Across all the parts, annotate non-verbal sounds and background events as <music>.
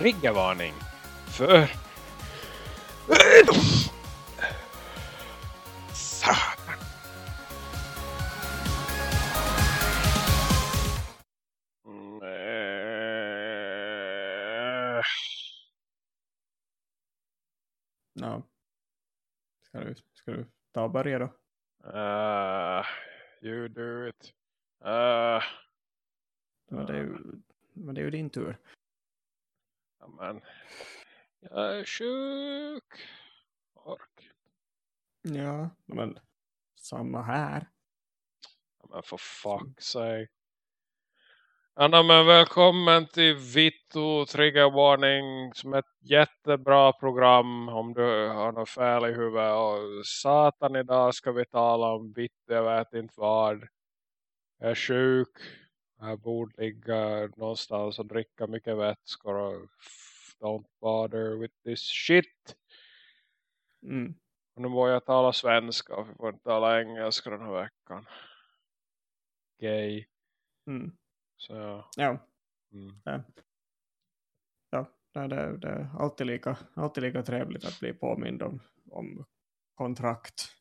triggervarning för Satan. Ja. Ska du, ska du ta och börja då? Uh, you do it. Uh, Men det, är ju, men det är ju din tur. Men, jag är sjuk. Ork. Ja, men samma här. Men för fuck's sake. Anna, men välkommen till Vittu Triggervarning som är ett jättebra program om du har något fel i huvudet. Och satan, idag ska vi tala om Vittu, jag vet inte vad. Jag är sjuk. Jag borde ligga någonstans och dricka mycket vätskor och don't bother with this shit. Mm. Och nu må jag tala svenska och vi får inte tala engelska den här veckan. Gay. Mm. Så ja. Ja, Mm. ja det, det, det är alltid lika, alltid lika trevligt att bli påmind om, om kontrakt.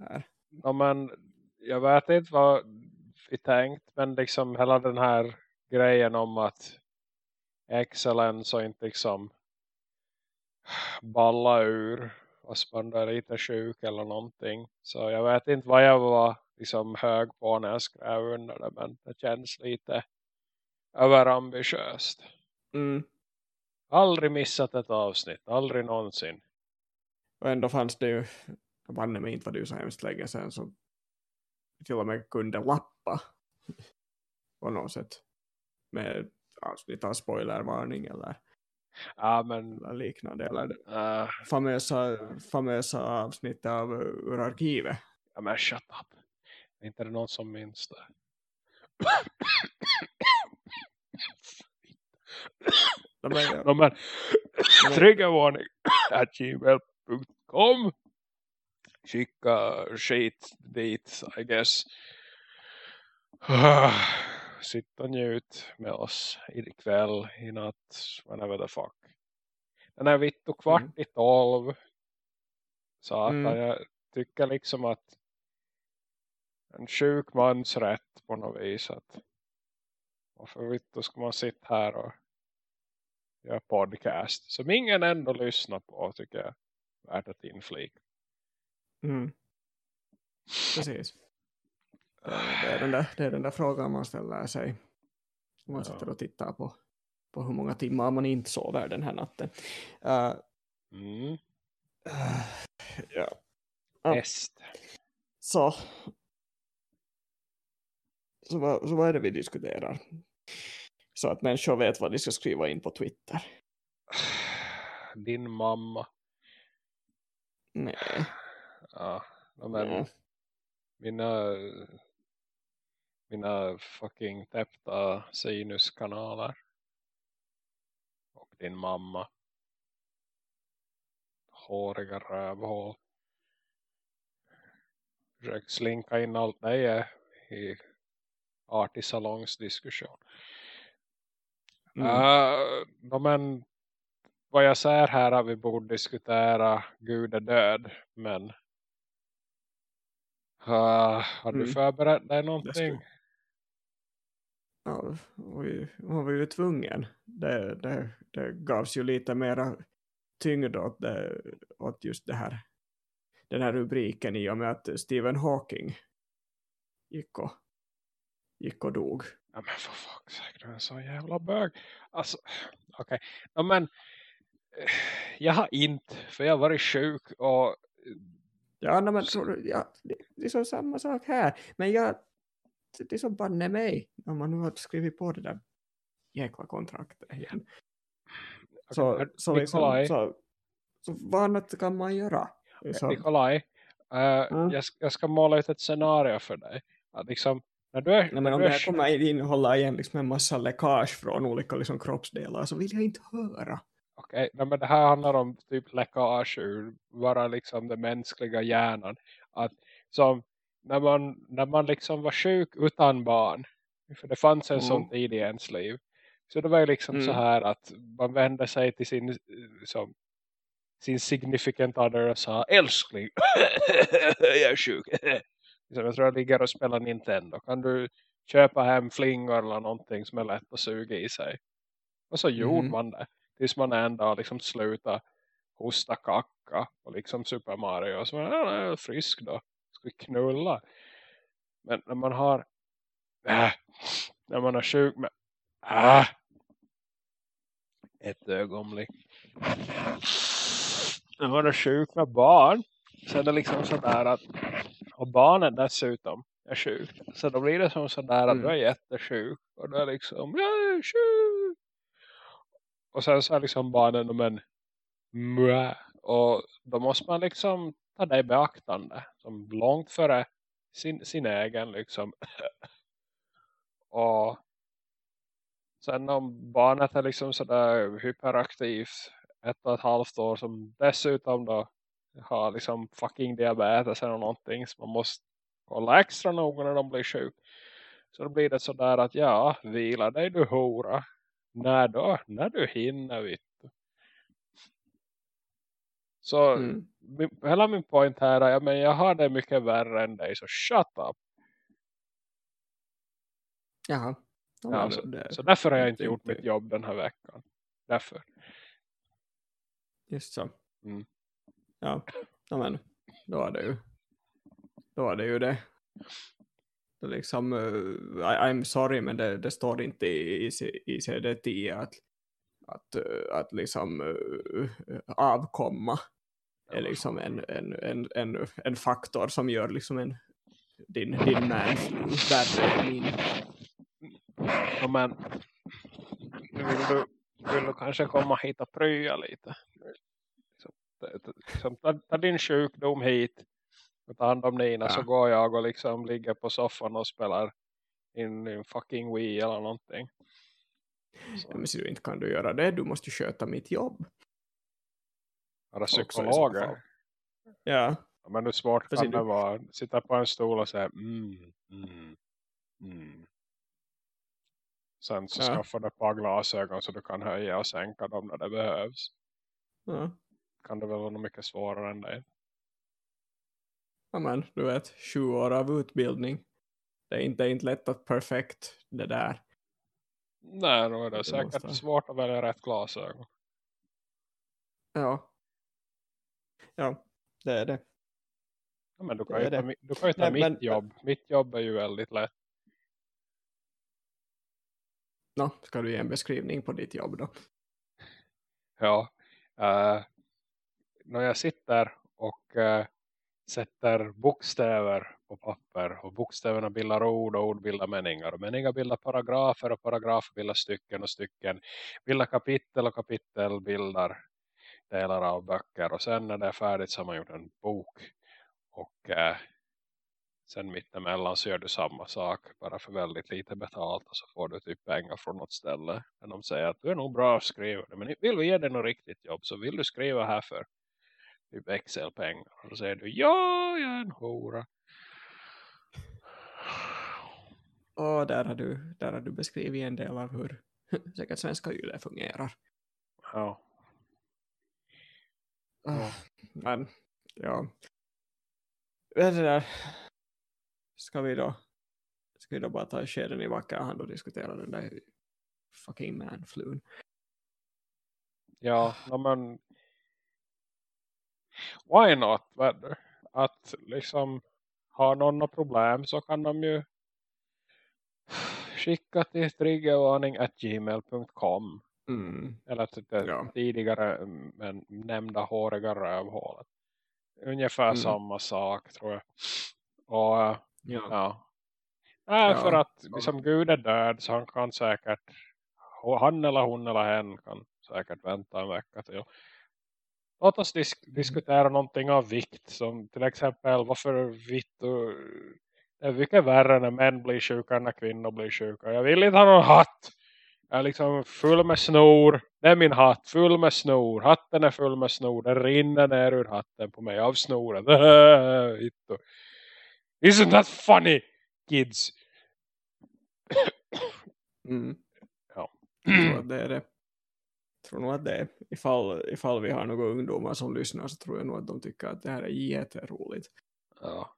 Här. Ja, men jag vet inte vad vi tänkt. Men liksom hela den här grejen om att excellence och inte liksom balla ur och är lite sjuk eller någonting. Så jag vet inte vad jag var liksom hög på när jag skrev under det. Men det känns lite överambitiöst. Mm. Aldrig missat ett avsnitt. Aldrig någonsin. Och ändå fanns det ju, banne mig inte var ju så hemskt länge sedan som till och med kunde lappa på något sätt med avsnitt av spoilervarning eller, Ja men... eller liknande eller Uh, famösa, famösa avsnitt av ur arkivet. ja men shut up. Är inte det någon som minns det? De är, Ja, men triggervarning at gmail.com skicka skit dit I guess. <sighs> Sitt och njut med oss ikväll i natt whenever the fuck. Den är vitt och kvart Mm. i tolv. Så att Mm. jag tycker liksom att en sjuk mans rätt på något vis att varför vitt då ska man sitta här och göra podcast. Som ingen ändå lyssnar på tycker jag värt att inflika. Mm, precis. Det, är den där, det är den där frågan man ställer sig. Man Ja. sitter och tittar på, på hur många timmar man inte sover den här natten. Uh, Mm. uh, ja. Häst. Så, så, vad, så vad är det vi diskuterar? Så att människor vet vad de ska skriva in på Twitter. Din mamma. Nej. Ja, men Nej. mina mina fucking täppta sinuskanaler. Och din mamma. Håriga rövhål. Försök slinka in allt det är i artig salongsdiskussion. Mm. Uh, men vad jag säger här har vi borde diskutera Gud är död. Men uh, har du Mm. förberett dig någonting? Ja, man var ju tvungen. Det, det, det gavs ju lite mera tyngd åt, det, åt just det här, den här rubriken i och med att Stephen Hawking gick och, gick och dog. Ja men för fuck's sake, du är en så jävla bög. Alltså, okej. Ja men, eh, jag har inte, för jag har varit sjuk och Ja, nej, men ja, det, det är så samma sak här. Men jag, det är som banne mig om man nu har skrivit på det där jäkla kontraktet igen. Så, så, liksom, så, så vad annat kan man göra? Så, Nikolaj, eh, Mm. jag, ska- jag ska måla ut ett scenario för dig. Att liksom, när du är, nej, men när om du det är här kommer innehålla igen liksom en massa läckage från olika liksom, kroppsdelar så vill jag inte höra. Okej, nej, men det här handlar om typ läckage ur bara liksom den mänskliga hjärnan. Att som när man, när man liksom var sjuk utan barn. För det fanns en Mm. sån tid i ens liv. Så det var ju liksom Mm. så här att man vände sig till sin, som, sin significant other och sa älskling, <coughs> jag är sjuk. <laughs> Liksom, jag tror jag ligger och spelar Nintendo. Kan du köpa hem flingor eller någonting som är lätt att suga i sig? Och så gjorde Mhm. man det. Tills man en dag liksom slutade hosta kacka och liksom Super Mario. Och så var jag är frisk då. Ska vi knulla? Men när man har äh, när man är sjuk med äh, ett ögonblick. När man är sjuk med barn så är det liksom sådär att och barnet dessutom är sjuk. Så då blir det som sådär att Mm. du är jättesjuk. Och då är liksom, jag är sjuk. Och sen så är liksom barnen men Mwah. Och då måste man liksom ta det i beaktande. Som långt före sin, sin egen liksom. <laughs> och sen om barnet är liksom sådär hyperaktivt ett och ett halvt år som dessutom då har liksom fucking diabetes eller någonting så man måste kolla extra noga när de blir sjuk. Så då blir det sådär att ja, vila dig du hora. När då? När du hinner vitt. Så Mm. min, hela min point här är men jag har det mycket värre än dig så shut up. Jaha. Ja, Ja, men så, därför har jag inte gjort mitt jobb den här veckan. Därför. Just så. Mm. Ja, ja men då är det ju då är det ju det. Liksom, uh, I, I'm sorry men det, det står inte i, i, C- i CD10 att, att, uh, att liksom uh, avkomma är liksom en, en, en, en, en faktor som gör liksom en din, din manflu värre än min. Ja, men vill du, vill du kanske komma hit och prya lite? Liksom, ta- ta, ta din sjukdom hit och ta hand om Nina Ja. så går jag och liksom ligger på soffan och spelar in, in fucking Wii eller någonting. Så, Ja, men ser du inte kan du göra det, du måste ju sköta mitt jobb. vara så psykologer. Ja, Ja, men hur svårt kan det du? vara? Sitta på en stol och säga mm, mm, mm. Sen så Ja. skaffar du ett par glasögon så du kan höja och sänka dem när det behövs. ja. Kan det väl vara något mycket svårare än det? Ja men, du vet, sju år av utbildning. Det är inte, inte lätt att perfekt det där. Nej, då är det Det säkert måste- svårt att välja rätt glasögon. Ja. Ja, det är det. Ja, men du kan Det ju ta, det. du kan ju ta Nej, mitt men- jobb. Mitt jobb är ju väldigt lätt. Nå, ska du ge en beskrivning på ditt jobb då? Ja. Uh, när jag sitter och eh, sätter bokstäver på papper och bokstäverna bildar ord och ord bildar meningar. Och meningar bildar paragrafer och paragrafer bildar stycken och stycken. Bildar kapitel och kapitel bildar delar av böcker. Och sen när det är färdigt så har man gjort en bok. Och eh, sen mittemellan så gör du samma sak bara för väldigt lite betalt. Och så får du typ pengar från något ställe. Men de säger att du är nog bra skrivare men vill vi ge dig något riktigt jobb så vill du skriva här för typ Excel-pengar och säger du ja jag är en hora Och där har du, där har du beskrivit en del av hur <laughs> säkert svenska YLE fungerar. ja, Ah, Men, ja. Vet du där. Ska vi då ska vi då bara ta skeden i vacker hand och diskutera den där fucking manflun. ja men why not du? att liksom har någon problem så kan de ju skicka till triggervarning.gmail.com Mm. eller till det Ja. tidigare mm, men nämnda håriga rövhålet. Ungefär Mm. samma sak tror jag. Och Ja. ja. Nej, Ja. för att liksom Gud är död så han kan säkert han eller hon eller hen kan säkert vänta en vecka till. Låt oss disk diskutera någonting av vikt som till exempel varför vitt och det är mycket värre när män blir sjuka än när kvinnor blir sjuka. Jag vill inte ha någon hatt. Jag är liksom full med snor. Det är min hatt. Full med snor. Hatten är full med snor. Det rinner ner ur hatten på mig av snoren. <laughs> Isn't that funny, kids? Mm. Ja. Att det är det. Jag tror nog att det ifall, ifall vi har några ungdomar som lyssnar så tror jag nog att de tycker att det här är jätteroligt. Ja.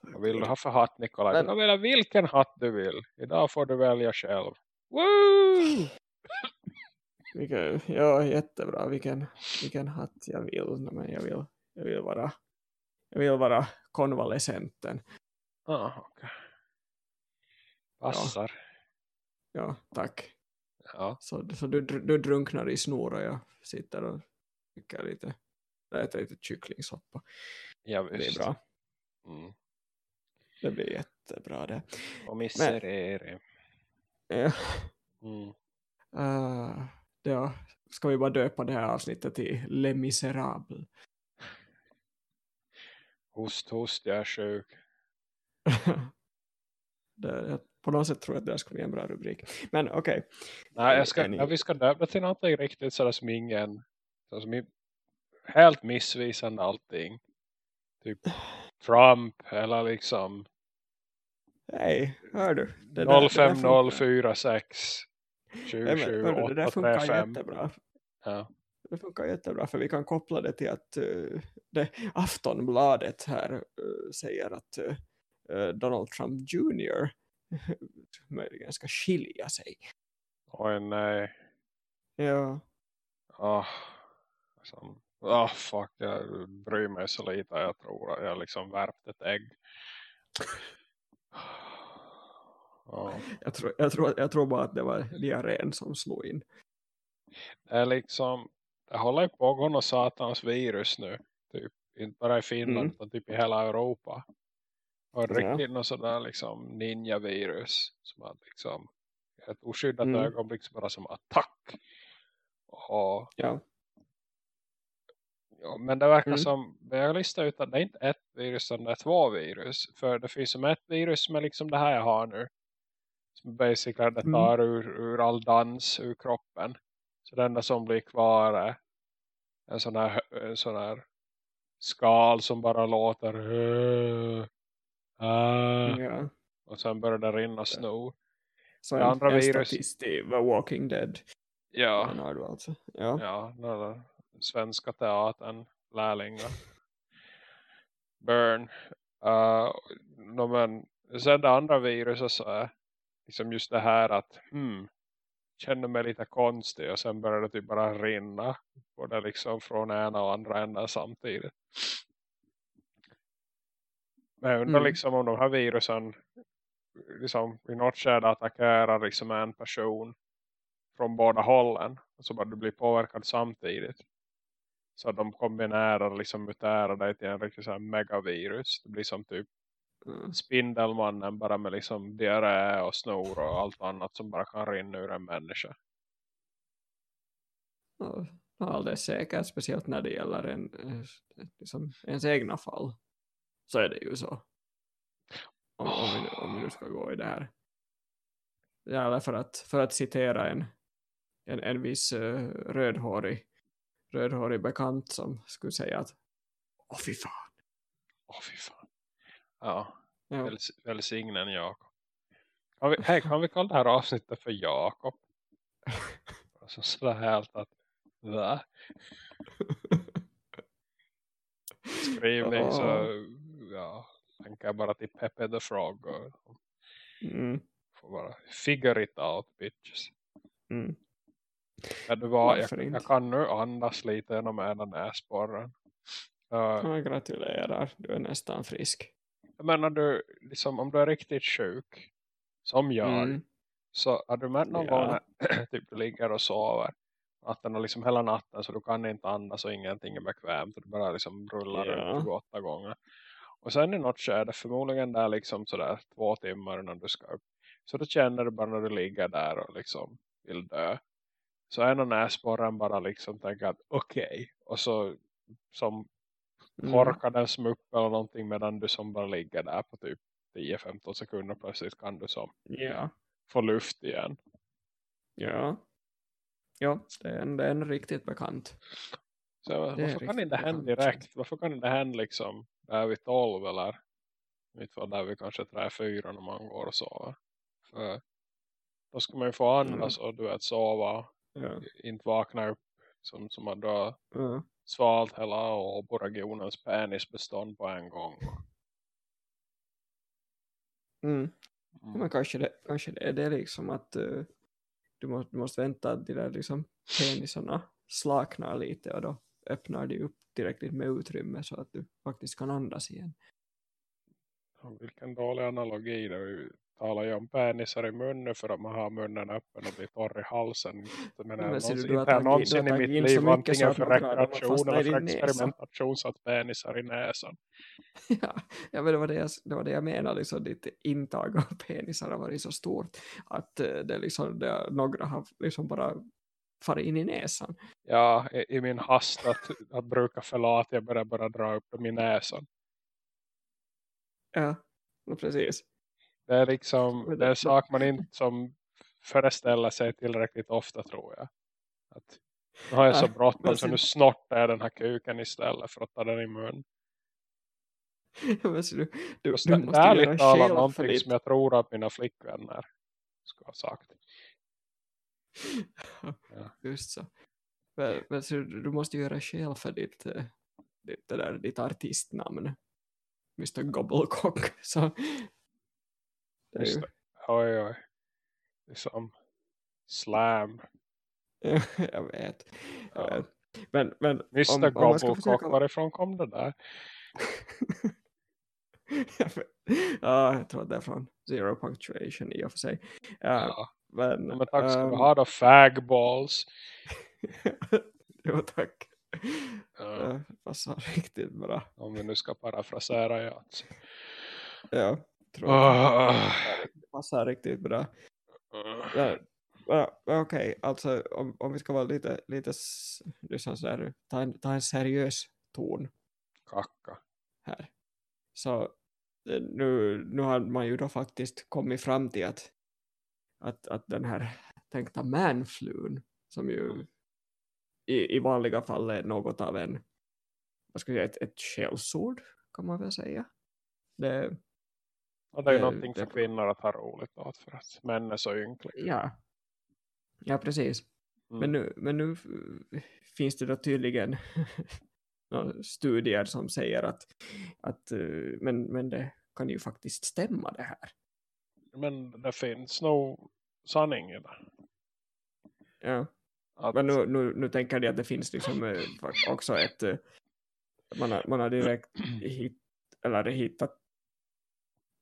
Vad vill du ha för hatt Nikolaj? Men- kan välja vilken hatt du vill. Idag får du välja själv. Woo! Vilken, ja, jättebra. Vilken, vilken hatt jag vill. Men jag vill, jag vill vara jag vill vara konvalescenten. Ah, okej. Passar. Ja, tack. Ja. Så, så du, du drunknar i snor och jag sitter och tycker lite, äter lite kycklingsoppa. ja Det är bra. Mm. Det blir jättebra det. Och miserere. Ja, Mm. uh, ja, ska vi bara döpa det här avsnittet till Les Misérables. Host, host, jag är sjuk. <laughs> det, jag, på något sätt tror jag att det här skulle bli en bra rubrik. Men okej. Nej, jag ska, ja, vi ska döpa till någonting riktigt sådär som ingen så som är helt missvisande allting. Typ Trump eller liksom Hej, hör du? Det där- det där funkar. 05046 Nej, hör du, det där funkar 27835. jättebra. Ja. Det funkar jättebra för vi kan koppla det till att uh, det, Aftonbladet här uh, säger att uh, Donald Trump Jr. möjligen ska skilja sig. Oj nej. Ja, Åh, liksom, åh, fuck, jag bryr mig så lite. Jag tror att jag liksom värpt ett ägg. Ja. jag, tror, jag, tror, jag tror bara att det var diarrén som slog in. Det är liksom, det håller ju på att gå något satans virus nu. Typ, inte bara i Finland Mm. utan typ i hela Europa. Och Ja. riktigt något sådär liksom ninja-virus. Som att liksom, ett oskyddat Mm. ögonblick bara som attack. Och, Ja, ja, men det verkar Mm. som, jag listar ut att det är inte ett virus utan det är två virus. För det finns som ett virus som är liksom det här jag har nu. Som basically det Mm. tar ur, ur all dans ur kroppen. Så det enda som blir kvar är en sån här, en sån här skal som bara låter "Åh, ah", ja. och sen börjar det rinna snor. Så Det andra en virus- i The Walking Dead. Ja, alltså. Ja. ja, där svenska teatern, lärlingar. Burn. Uh, no, men sen det andra viruset så är liksom just det här att hmm, känner mig lite konstig och sen börjar det typ bara rinna både liksom från ena och andra änden samtidigt. Men jag undrar Mm. liksom om de här virusen liksom i något skede attackerar liksom en person från båda hållen och så bara du blir påverkad samtidigt. Så de kombinerar liksom muterar dig till en riktigt så här megavirus. Det blir som typ Mm. Spindelmannen bara med liksom diarré och snor och allt annat som bara kan rinna ur en människa. Ja, alldeles säkert, speciellt när det gäller en, eh, liksom ens egna fall. Så är det ju så. Om, om, vi, nu- om vi nu ska gå i det här. Ja, för att, för att citera en, en, en viss uh, rödhårig, rödhårig bekant som skulle säga att Åh fy fan. Åh fy fan. Ja, Ja. väls välsignen Jakob. Kan vi, hej, kan vi kalla det här avsnittet för Jakob? <laughs> Alltså sådär helt att va? <laughs> Skrivning så ja, tänker jag bara till Pepe the Frog och Mm, får bara figure it out bitches. mm. Men det var, jag, jag kan nu andas lite genom ena näsborren. Uh, Ja, gratulerar, du är nästan frisk. jag menar du, liksom, om du är riktigt sjuk som jag Mm. så har du märkt någon Ja. gång när <clears throat> typ, du ligger och sover natten och liksom hela natten så du kan inte andas och ingenting är bekvämt och du bara liksom rullar Ja. runt 28 gånger. Och sen i något skede, förmodligen där liksom sådär två timmar innan du ska upp. Så då känner du bara när du ligger där och liksom vill dö. Så en av näsborren bara liksom tänker att okej. Och så som Mm. korkar den som upp eller någonting medan du som bara ligger där på typ 10-15 sekunder plötsligt kan du som Ja, få luft igen. ja. Ja, det är en, det är en riktigt bekant. Så Det varför kan riktigt inte hända direkt? Varför kan inte hända liksom där vid 12 eller inte var där vi kanske 3-4 när man går och sover? För Då ska man ju få andas och du vet sova. Ja. Inte vakna upp som, som du har Ja. svalt hela Åbo-regionens penisbestånd på en gång. Mm. Mm. Men kanske det, kanske det är det liksom att eh, du, måste, du måste vänta att de där liksom penisarna slaknar lite och då öppnar de upp tillräckligt med utrymme så att du faktiskt kan andas igen. Vilken dålig analogi. Det vi talar ju om penisar i munnen för att man har munnen öppen och blir torr i halsen. Men Men du, någonsin, du har du någonsin har i mitt så liv så antingen att för rekreation eller för experimentation satt penisar i näsan. <laughs> ja, ja men det var det jag, det var det jag menade, liksom, ditt intag av penisar har varit så stort att eh, det liksom, det, några har liksom bara farit in i näsan. Ja, i, i min hast att, att bruka förlat jag börjar bara dra upp dem i näsan. Ja, precis. Det är liksom det är en sak man inte som föreställer sig tillräckligt ofta tror jag. Att, nu har jag så bråttom så nu snortar jag den här kuken istället för att ta den i mun. <laughs> Men så du, du, du måste göra någonting ditt... som jag tror att mina flickvänner ska ha sagt. Ja. <laughs> Just så. Men, men så du, måste göra skäl för ditt, eh, ditt, det där, ditt artistnamn. Mr. Gobblecock. <laughs> Så, det är ju, det. Oj oj. Liksom slam. Ja, <laughs> jag vet. Jag Ja. vet. Men, men Mr. om, om Gobblecock, försöka... varifrån kom det där? ja, jag tror att det är från Zero Punctuation i och för sig. Ja, Ja. Men, Men tack ska du ehm, ha då, fagballs. <laughs> jo, tack. Ja. Ja, passar riktigt bra. Om vi nu ska parafrasera ja. alltså. Ja, tror jag. Ah. Det passar riktigt bra. Ja, ja, okej, alltså om, om vi ska vara lite, lite liksom sådär, ta, en, ta en seriös ton Kacka. här. Så eh, nu, nu har man ju då faktiskt kommit fram till att, att, att den här tänkta manflun som ju i, i vanliga fall är något av en vad ska jag säga, ett, ett skällsord kan man väl säga. Det, Och det är ju Det- någonting för det- kvinnor att ha roligt åt för att män är så ynkliga. ja. ja, precis. Mm. Men nu, men nu finns det då tydligen <laughs> studier som säger att, att eh, men, men det kan ju faktiskt stämma det här. Men det finns nog sanning i det. Ja. Att, Men nu, nu, nu tänker jag att det finns liksom eh, också ett eh, man har, man har direkt hit, eller hittat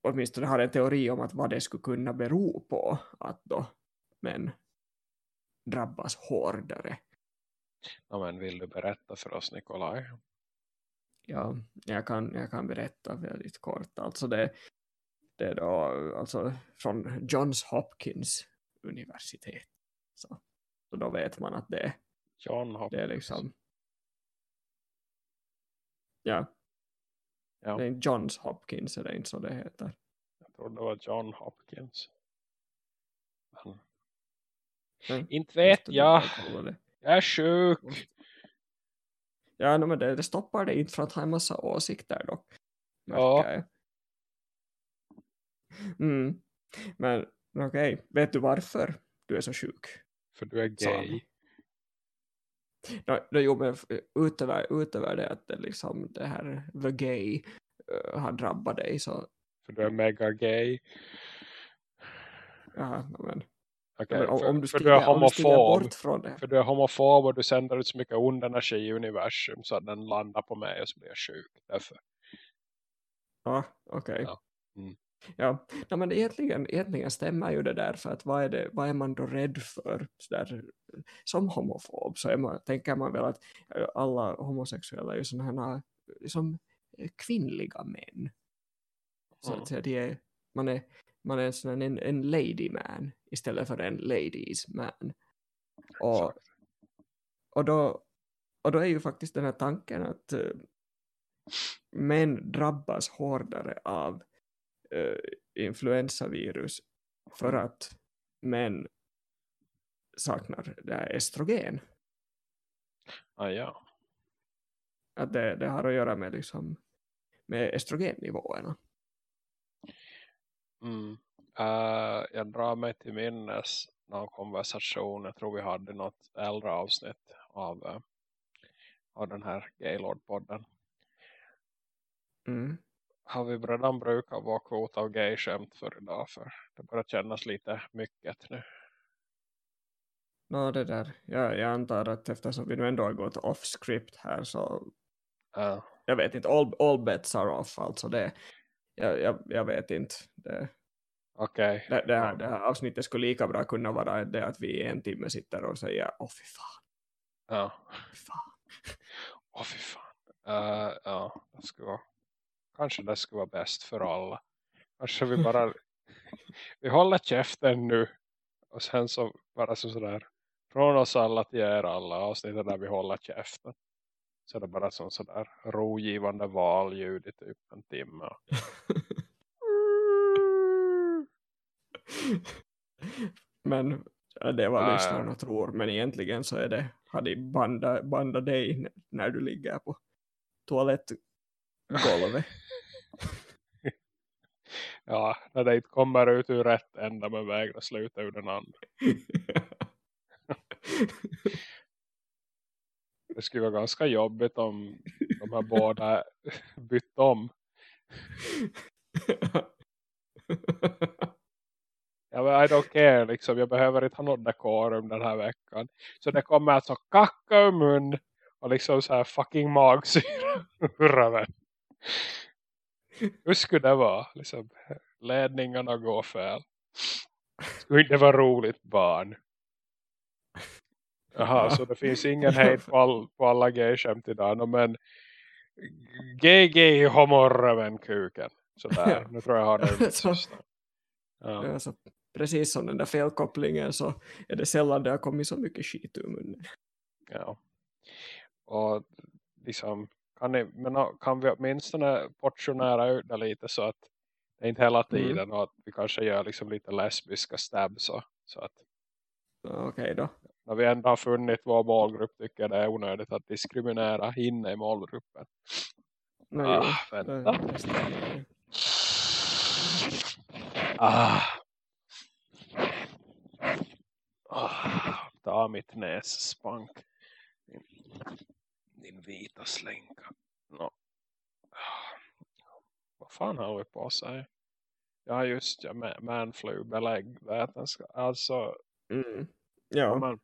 åtminstone har en teori om att vad det skulle kunna bero på att då män drabbas hårdare. ja, men vill du berätta för oss Nikolaj? Ja, jag kan, jag kan berätta väldigt kort. Alltså det, det är då alltså från Johns Hopkins universitet. Så, så då vet man att det, John det är Hopkins. liksom ja, Ja, det är Johns Hopkins är det inte så det heter. jag tror det var John Hopkins. Men, Men inte vet jag. Jag är sjuk. Ja, men det, det stoppar det inte för att ha en massa åsikter dock. Ja. jag. <laughs> Mm. Men okej, vet du varför du är så sjuk? För du är gay. No, no, jo, men f- utöver, utöver det att det, liksom, det här the gay uh, har drabbat dig så För du är mega gay. ja, men, Okej, men om, för, om du för du stiger, är homofob. bort från det För du är homofob och du sänder ut så mycket ond energi i universum så att den landar på mig och så blir jag sjuk. Därför. ja, okej Ja. Mm. Ja, no, men egentligen, egentligen stämmer ju det där för att vad är, det, vad är man då rädd för? Så där, som homofob så man, tänker man väl att eh, alla homosexuella är ju sådana här liksom, eh, kvinnliga män. Så Mm. att säga, är, man är man är sån en, en lady man istället för en ladies man. Och, och, då, och då är ju faktiskt den här tanken att uh, män drabbas hårdare av uh, influensavirus för att män saknar det här estrogen. Ah, ja. Att det, det har att göra med, liksom, med estrogennivåerna. Mm. Uh, jag drar mig till minnes någon konversation. Jag tror vi hade något äldre avsnitt av, uh, av den här Gaylord-podden. Mm. Har vi redan brukat vår kvot av gay-skämt för idag? För det börjar kännas lite mycket nu. Nå, det där. Jag, jag antar att eftersom vi nu ändå har gått off-script här så Uh, jag vet inte, all, all bets are off alltså det, jag, jag, jag vet inte det, Okej. det, det, här, det här avsnittet skulle lika bra kunna vara det att vi i en timme sitter och säger åh fy fan, Ja. fy fan. Åh fy fan. Uh, ja, det skulle vara, kanske det skulle vara bäst för alla. Kanske vi <laughs> bara vi håller käften nu och sen så bara så sådär från oss alla till er alla avsnitt där vi håller käften. Så det är bara som sådär rogivande valljud i typ en timme. <laughs> men det är vad Ja, lyssnarna tror men egentligen så är det har de banda, banda dig när du ligger på toalettgolvet <laughs> Ja, när det inte kommer ut ur rätt ända men vägrar sluta ur den andra. Det <laughs> skulle vara ganska jobbigt om de här båda bytte om. Ja, men I don't care, liksom. Jag behöver inte ha något dekorum den här veckan. Så det kommer alltså kacka ur mun och liksom så här fucking magsyra <laughs> ur. Hur skulle det vara? Liksom, ledningarna går fel. Skulle inte vara roligt barn. Jaha, så det finns ingen hejd på, all, på alla gay-skämt idag. No, men GG homorröven kuken. Sådär, nu tror jag har <laughs> det Så-. Ja. alltså, precis som den där felkopplingen så är det sällan det har kommit så mycket skit ur munnen Ja. Och liksom kan, ni, men kan vi åtminstone portionära ut det lite så att det inte hela tiden och att vi kanske gör liksom lite lesbiska stabs så, så att okej då när vi ändå har funnit vår målgrupp tycker jag det är onödigt att diskriminera inne i målgruppen. no, Ah, jo, vänta. Ah. Ah, ta mitt nässpank. Din, vita slänka. No. Ah. Vad fan har vi på sig? Ja just ja, ma- manflu-belägg. Alltså, Mm. ja. Men,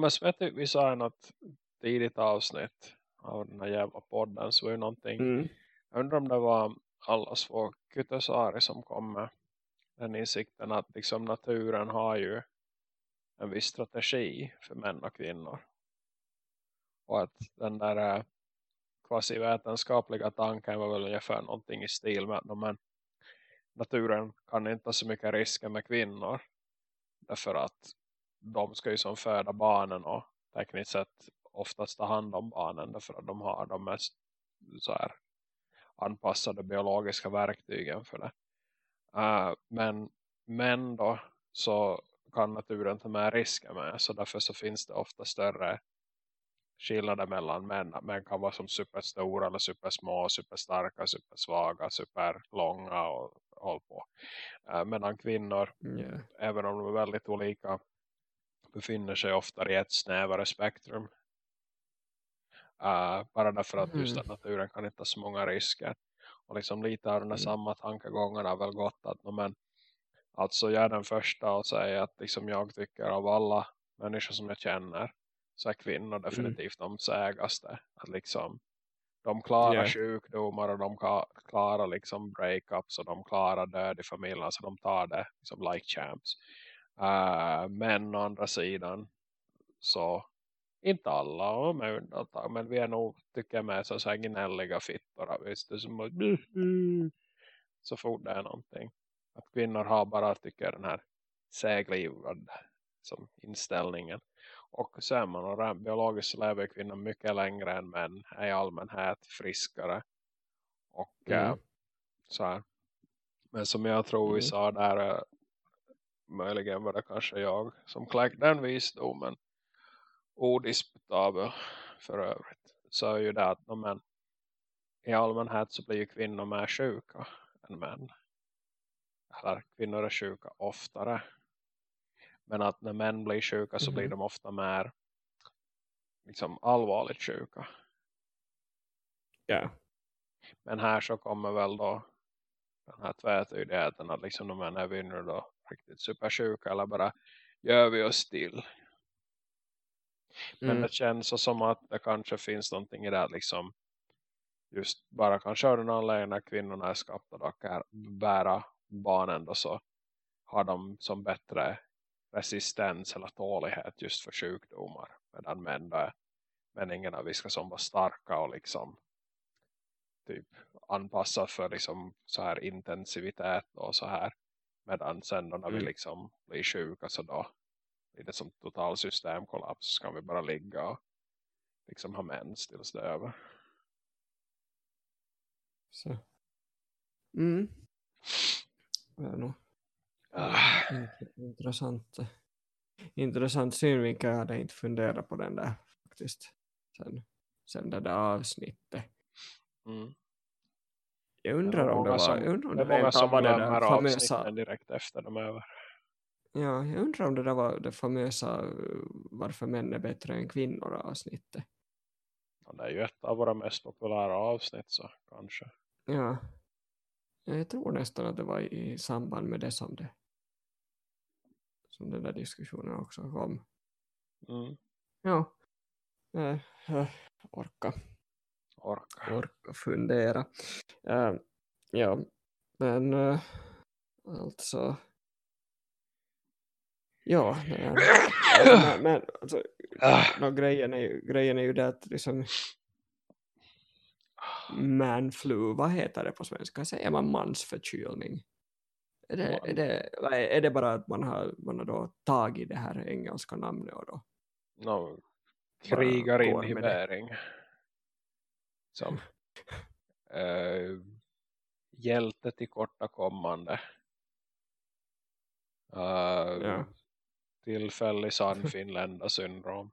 men så vet du, vi sa i något tidigt avsnitt av den här jävla podden så var ju någonting mm. Jag undrar om det var allas vår Kytösari som kom med den insikten att liksom naturen har ju en viss strategi för män och kvinnor. Och att den där eh, äh, kvasivetenskapliga tanken var väl ungefär någonting i stil med att men, naturen kan inte ha så mycket risker med kvinnor. Därför att de ska ju som föda barnen och tekniskt sett oftast ta hand om barnen därför att de har de mest så här anpassade biologiska verktygen för det. Uh, men, men då så kan naturen ta med risker med. Så därför så finns det ofta större skillnader mellan män. Män kan vara som superstora eller supersmå, superstarka, supersvaga, superlånga och håll på. Uh, medan kvinnor, Ja. även om de är väldigt olika, befinner sig ofta i ett snävare spektrum. Uh, bara därför att just Mm. att naturen kan inte ha så många risker. Och liksom lite av den här Mm. samma tankegången har väl gått att men, alltså jag är den första att säga att liksom jag tycker av alla människor som jag känner så är kvinnor Mm. definitivt de sägaste. Att liksom de klarar Ja. sjukdomar och de klarar liksom breakups och de klarar död i familjen så de tar det liksom like champs. Uh, men å andra sidan så inte alla med undantag men vi är nog tycker jag med så, så här gnälliga fittor visst det som så fort det är någonting att kvinnor har bara tycker jag, den här säglivad som inställningen och så är man och biologiskt så lever kvinnor mycket längre än män är i allmänhet friskare och Mm. eh, så här men som jag tror vi Mm. sa där eh, möjligen var det kanske jag som kläckte den visdomen odisputabel för övrigt så är ju det att men, i allmänhet så blir ju kvinnor mer sjuka än män eller kvinnor är sjuka oftare. Men att när män blir sjuka så blir Mhm. de ofta mer liksom allvarligt sjuka. Ja. Men här så kommer väl då den här tvättydigheten att liksom de är vi nu då riktigt supersjuka eller bara gör vi oss till. Men Mm. det känns så som att det kanske finns någonting i det här liksom just bara kanske av den anledningen när kvinnorna är skapta och bära barnen då så har de som bättre resistens eller tålighet just för sjukdomar. Medan män då är meningen att vi ska som vara starka och liksom typ anpassa för liksom så här intensivitet och så här. Medan sen då när vi Mm. liksom blir sjuka så då blir det som total systemkollaps så kan vi bara ligga och liksom ha mens tills det är över. Så. Mm. Det är nog Ah. int- intressant. Intressant synvinkel. Jag hade inte funderat på den där faktiskt. Sen, sen det där avsnittet. Mm. Jag undrar Det om det var, som- jag undrar om Det det av som var det där famösa, direkt efter de är över. ja, jag undrar om det där var det famösa varför män är bättre än kvinnor avsnittet. Och det är ju ett av våra mest populära avsnitt så kanske. Ja. Ja, Jag tror nästan att det var i samband med det som det som den där diskussionen också kom. Mm. Ja. Äh, orka, Orka. orka fundera. Äh, ja, men äh, alltså ja, är, men, men alltså, Ah. no, grejen, är ju, grejen är ju det att liksom manflu, vad heter det på svenska? Säger man mansförkylning? Är det, är, det, är bara att man har, man har då tagit det här engelska namnet och då? No, går med krigarinhibering. Som uh, <laughs> hjälte till kortakommande. Uh, Ja. Tillfällig sannfinlända <laughs> syndrom.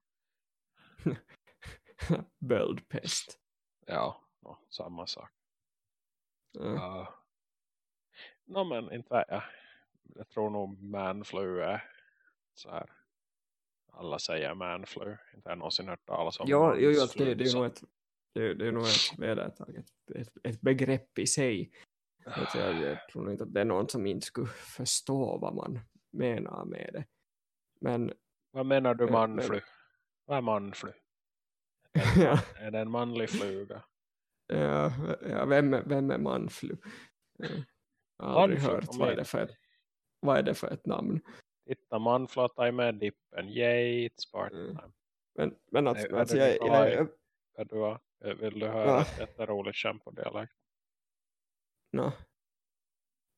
Böldpest. Ja, no, samma sak. Ja. Uh, no, men inte vet jag. Jag tror nog manflu är så här. Alla säger manflu. Inte har någonsin hört talas om Ja, jo, jo, mansflu, det, det är nog ett det, det är nog ett vedertaget ett, ett begrepp i sig. Jag, jag tror inte att det är någon som inte skulle förstå vad man menar med det. Men Vad menar du Men- manflu? Vad är manflu? <laughs> ja, Är det en manlig fluga? ja, ja, vem, vem är manflu? Ja, Jag har aldrig Manflu, hört vad är, jag- det för ett, vad är det för ett namn. Titta manflata i med dippen. Yay, it's party Mm. time. Men, men att, Nej, alltså, är det jag, bra jag, i- Vill du, ha- vill du höra Ja. ett jätteroligt skämt på dialekt? no,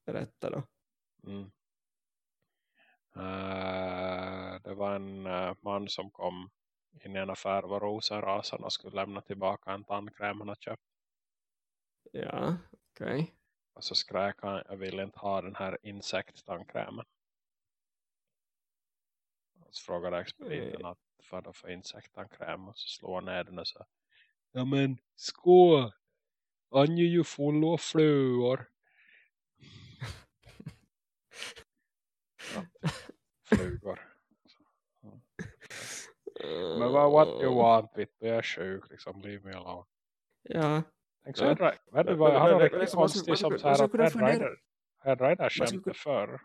berätta då. Mm. Eh, det var en eh, man som kom in i en affär var rosenrasande och skulle lämna tillbaka en tandkräm han hade köpt. Ja, okej. Och så skrek han, jag vill inte ha den här insekttandkrämen. Och så frågade expediten att vad då för insekttandkräm och så slår han ner den och så Ja men, skål! Han är ju full av flöor. <laughs> Flugor. Men vad what you want, vitt, jag är sjuk, liksom, leave me alone. Ja, Tänk så, Ja. Red Ri- vet du vad, jag har men riktigt konstigt som så här att Red Rider, Red Rider kunna- förr.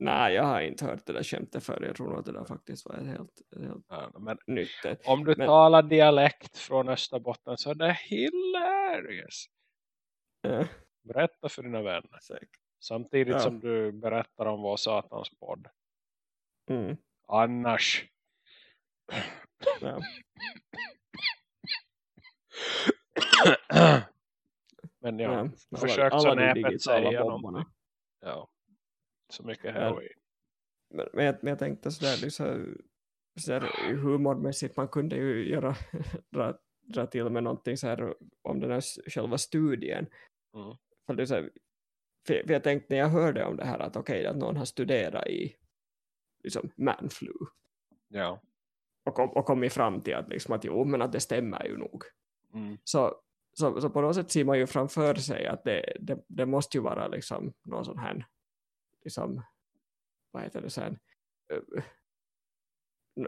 nej jag har inte hört det där skämtet förr. Jag tror nog att det där faktiskt var ett helt, helt Ja, Men nytt. om du Men- talar dialekt från Österbotten så är det hilarious. Ja, Berätta för dina vänner. säkert. Samtidigt Ja. som du berättar om vår satans podd. Mm, Annars. ja. Men ja, Ja, ja försök så alla de näpet säga någonting. Ja. Så mycket heroin. Men, men, jag, men jag tänkte sådär, liksom, sådär humormässigt, man kunde ju göra, <laughs> dra, dra till med någonting så här om den här själva studien. Mm. För, det är så här, för, för jag tänkte när jag hörde om det här att okej, att någon har studerat i liksom manflu Ja. och, kom, och kommit fram till att, liksom, att jo, men att det stämmer ju nog. Mm. Så, så, så på något sätt ser man ju framför sig att det, det, det måste ju vara liksom någon sån här liksom, vad heter det sen uh,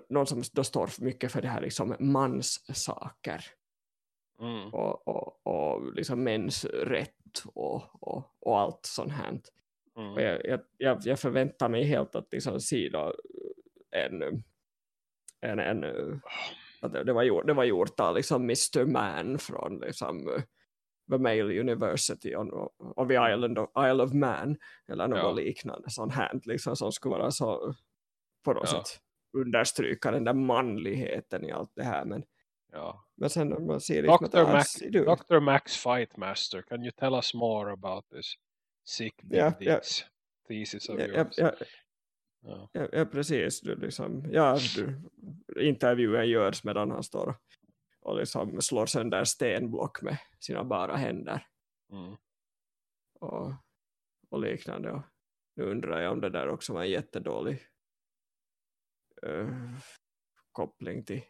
någon som då står för mycket för det här liksom manssaker Mm. och, och, och liksom mäns rätt och, och, och allt sånt här. Mm. Och jag, jag- jag, jag förväntar mig helt att liksom se då en, en, en att det, var gjort, det var gjort av liksom Mr. Man från liksom eh, The Male University on, of the Island of, Isle of Man eller något Ja. liknande sånt här liksom, som skulle vara så på något Ja. sätt understryka den där manligheten i allt det här men, Ja. men sen när man ser liksom Dr. Max, Dr. Max Fightmaster, can you tell us more about this sick ja. dicks thesis of ja, yours? ja, Ja. Ja, ja precis. Du liksom, ja, du, intervjun görs medan han står och liksom slår sönder stenblock med sina bara händer Mm. och, och liknande. Och nu undrar jag om det där också var en jättedålig eh, koppling till,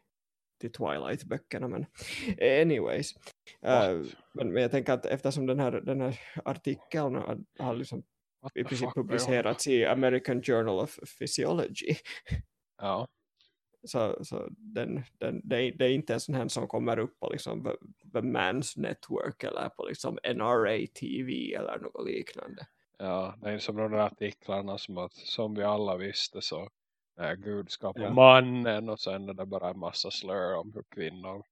till Twilight-böckerna. Men anyways. What? men, men jag tänker att eftersom den här, den här artikeln har, har liksom i princip publicerats i American Journal of Physiology <laughs> Ja. så, så den, den, det, är, det är inte en sån här som kommer upp på liksom the, the Man's Network eller på liksom NRA TV eller något liknande. Ja, det är som de där artiklarna som att som vi alla visste så är Gud skapar Ja. mannen och sen är det bara en massa slör om hur kvinnor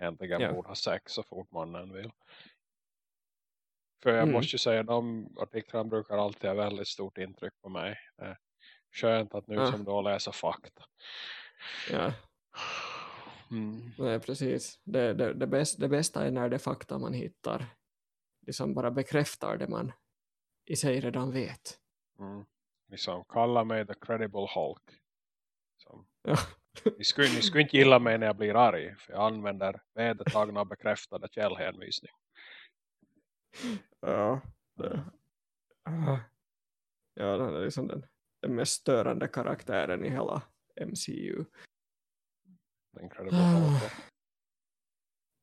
egentligen Ja. borde ha sex så fort mannen vill. För jag Mm. måste ju säga de artiklarna brukar alltid ha väldigt stort intryck på mig. Skönt att nu Ja. som då läsa fakta. Ja, <sighs> Mm. nej, precis. Det, det, det, bästa, det bästa är när det fakta man hittar liksom bara bekräftar det man i sig redan vet. Mm. Liksom, kalla mig the credible Hulk. Som, Ja. ni, skulle, ni skulle inte gilla mig när jag blir arg. För jag använder vedertagna och bekräftade källhänvisning. Ja, det, ja den är liksom den, den mest störande karaktären i hela MCU. Incredible Hulk.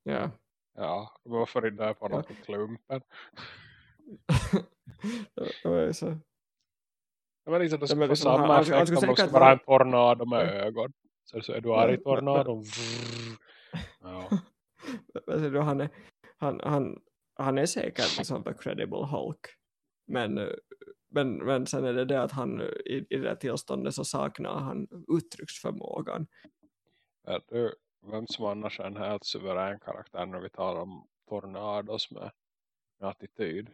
Ja. Ja, varför är det på Ja. något på klumpen? det det var ju så Det var liksom det skulle men liksom, samma han- effekt om det skulle vara en tornado med Ja. ögon. Så, så är du <laughs> Ja, arg <laughs> men- tornado. Ja. Men du, han, är, han, han, han är säkert liksom the credible Hulk. Men, men, men sen är det det att han i, i det tillståndet så saknar han uttrycksförmågan. Vem som annars är en helt suverän karaktär när vi talar om tornados med, med attityd?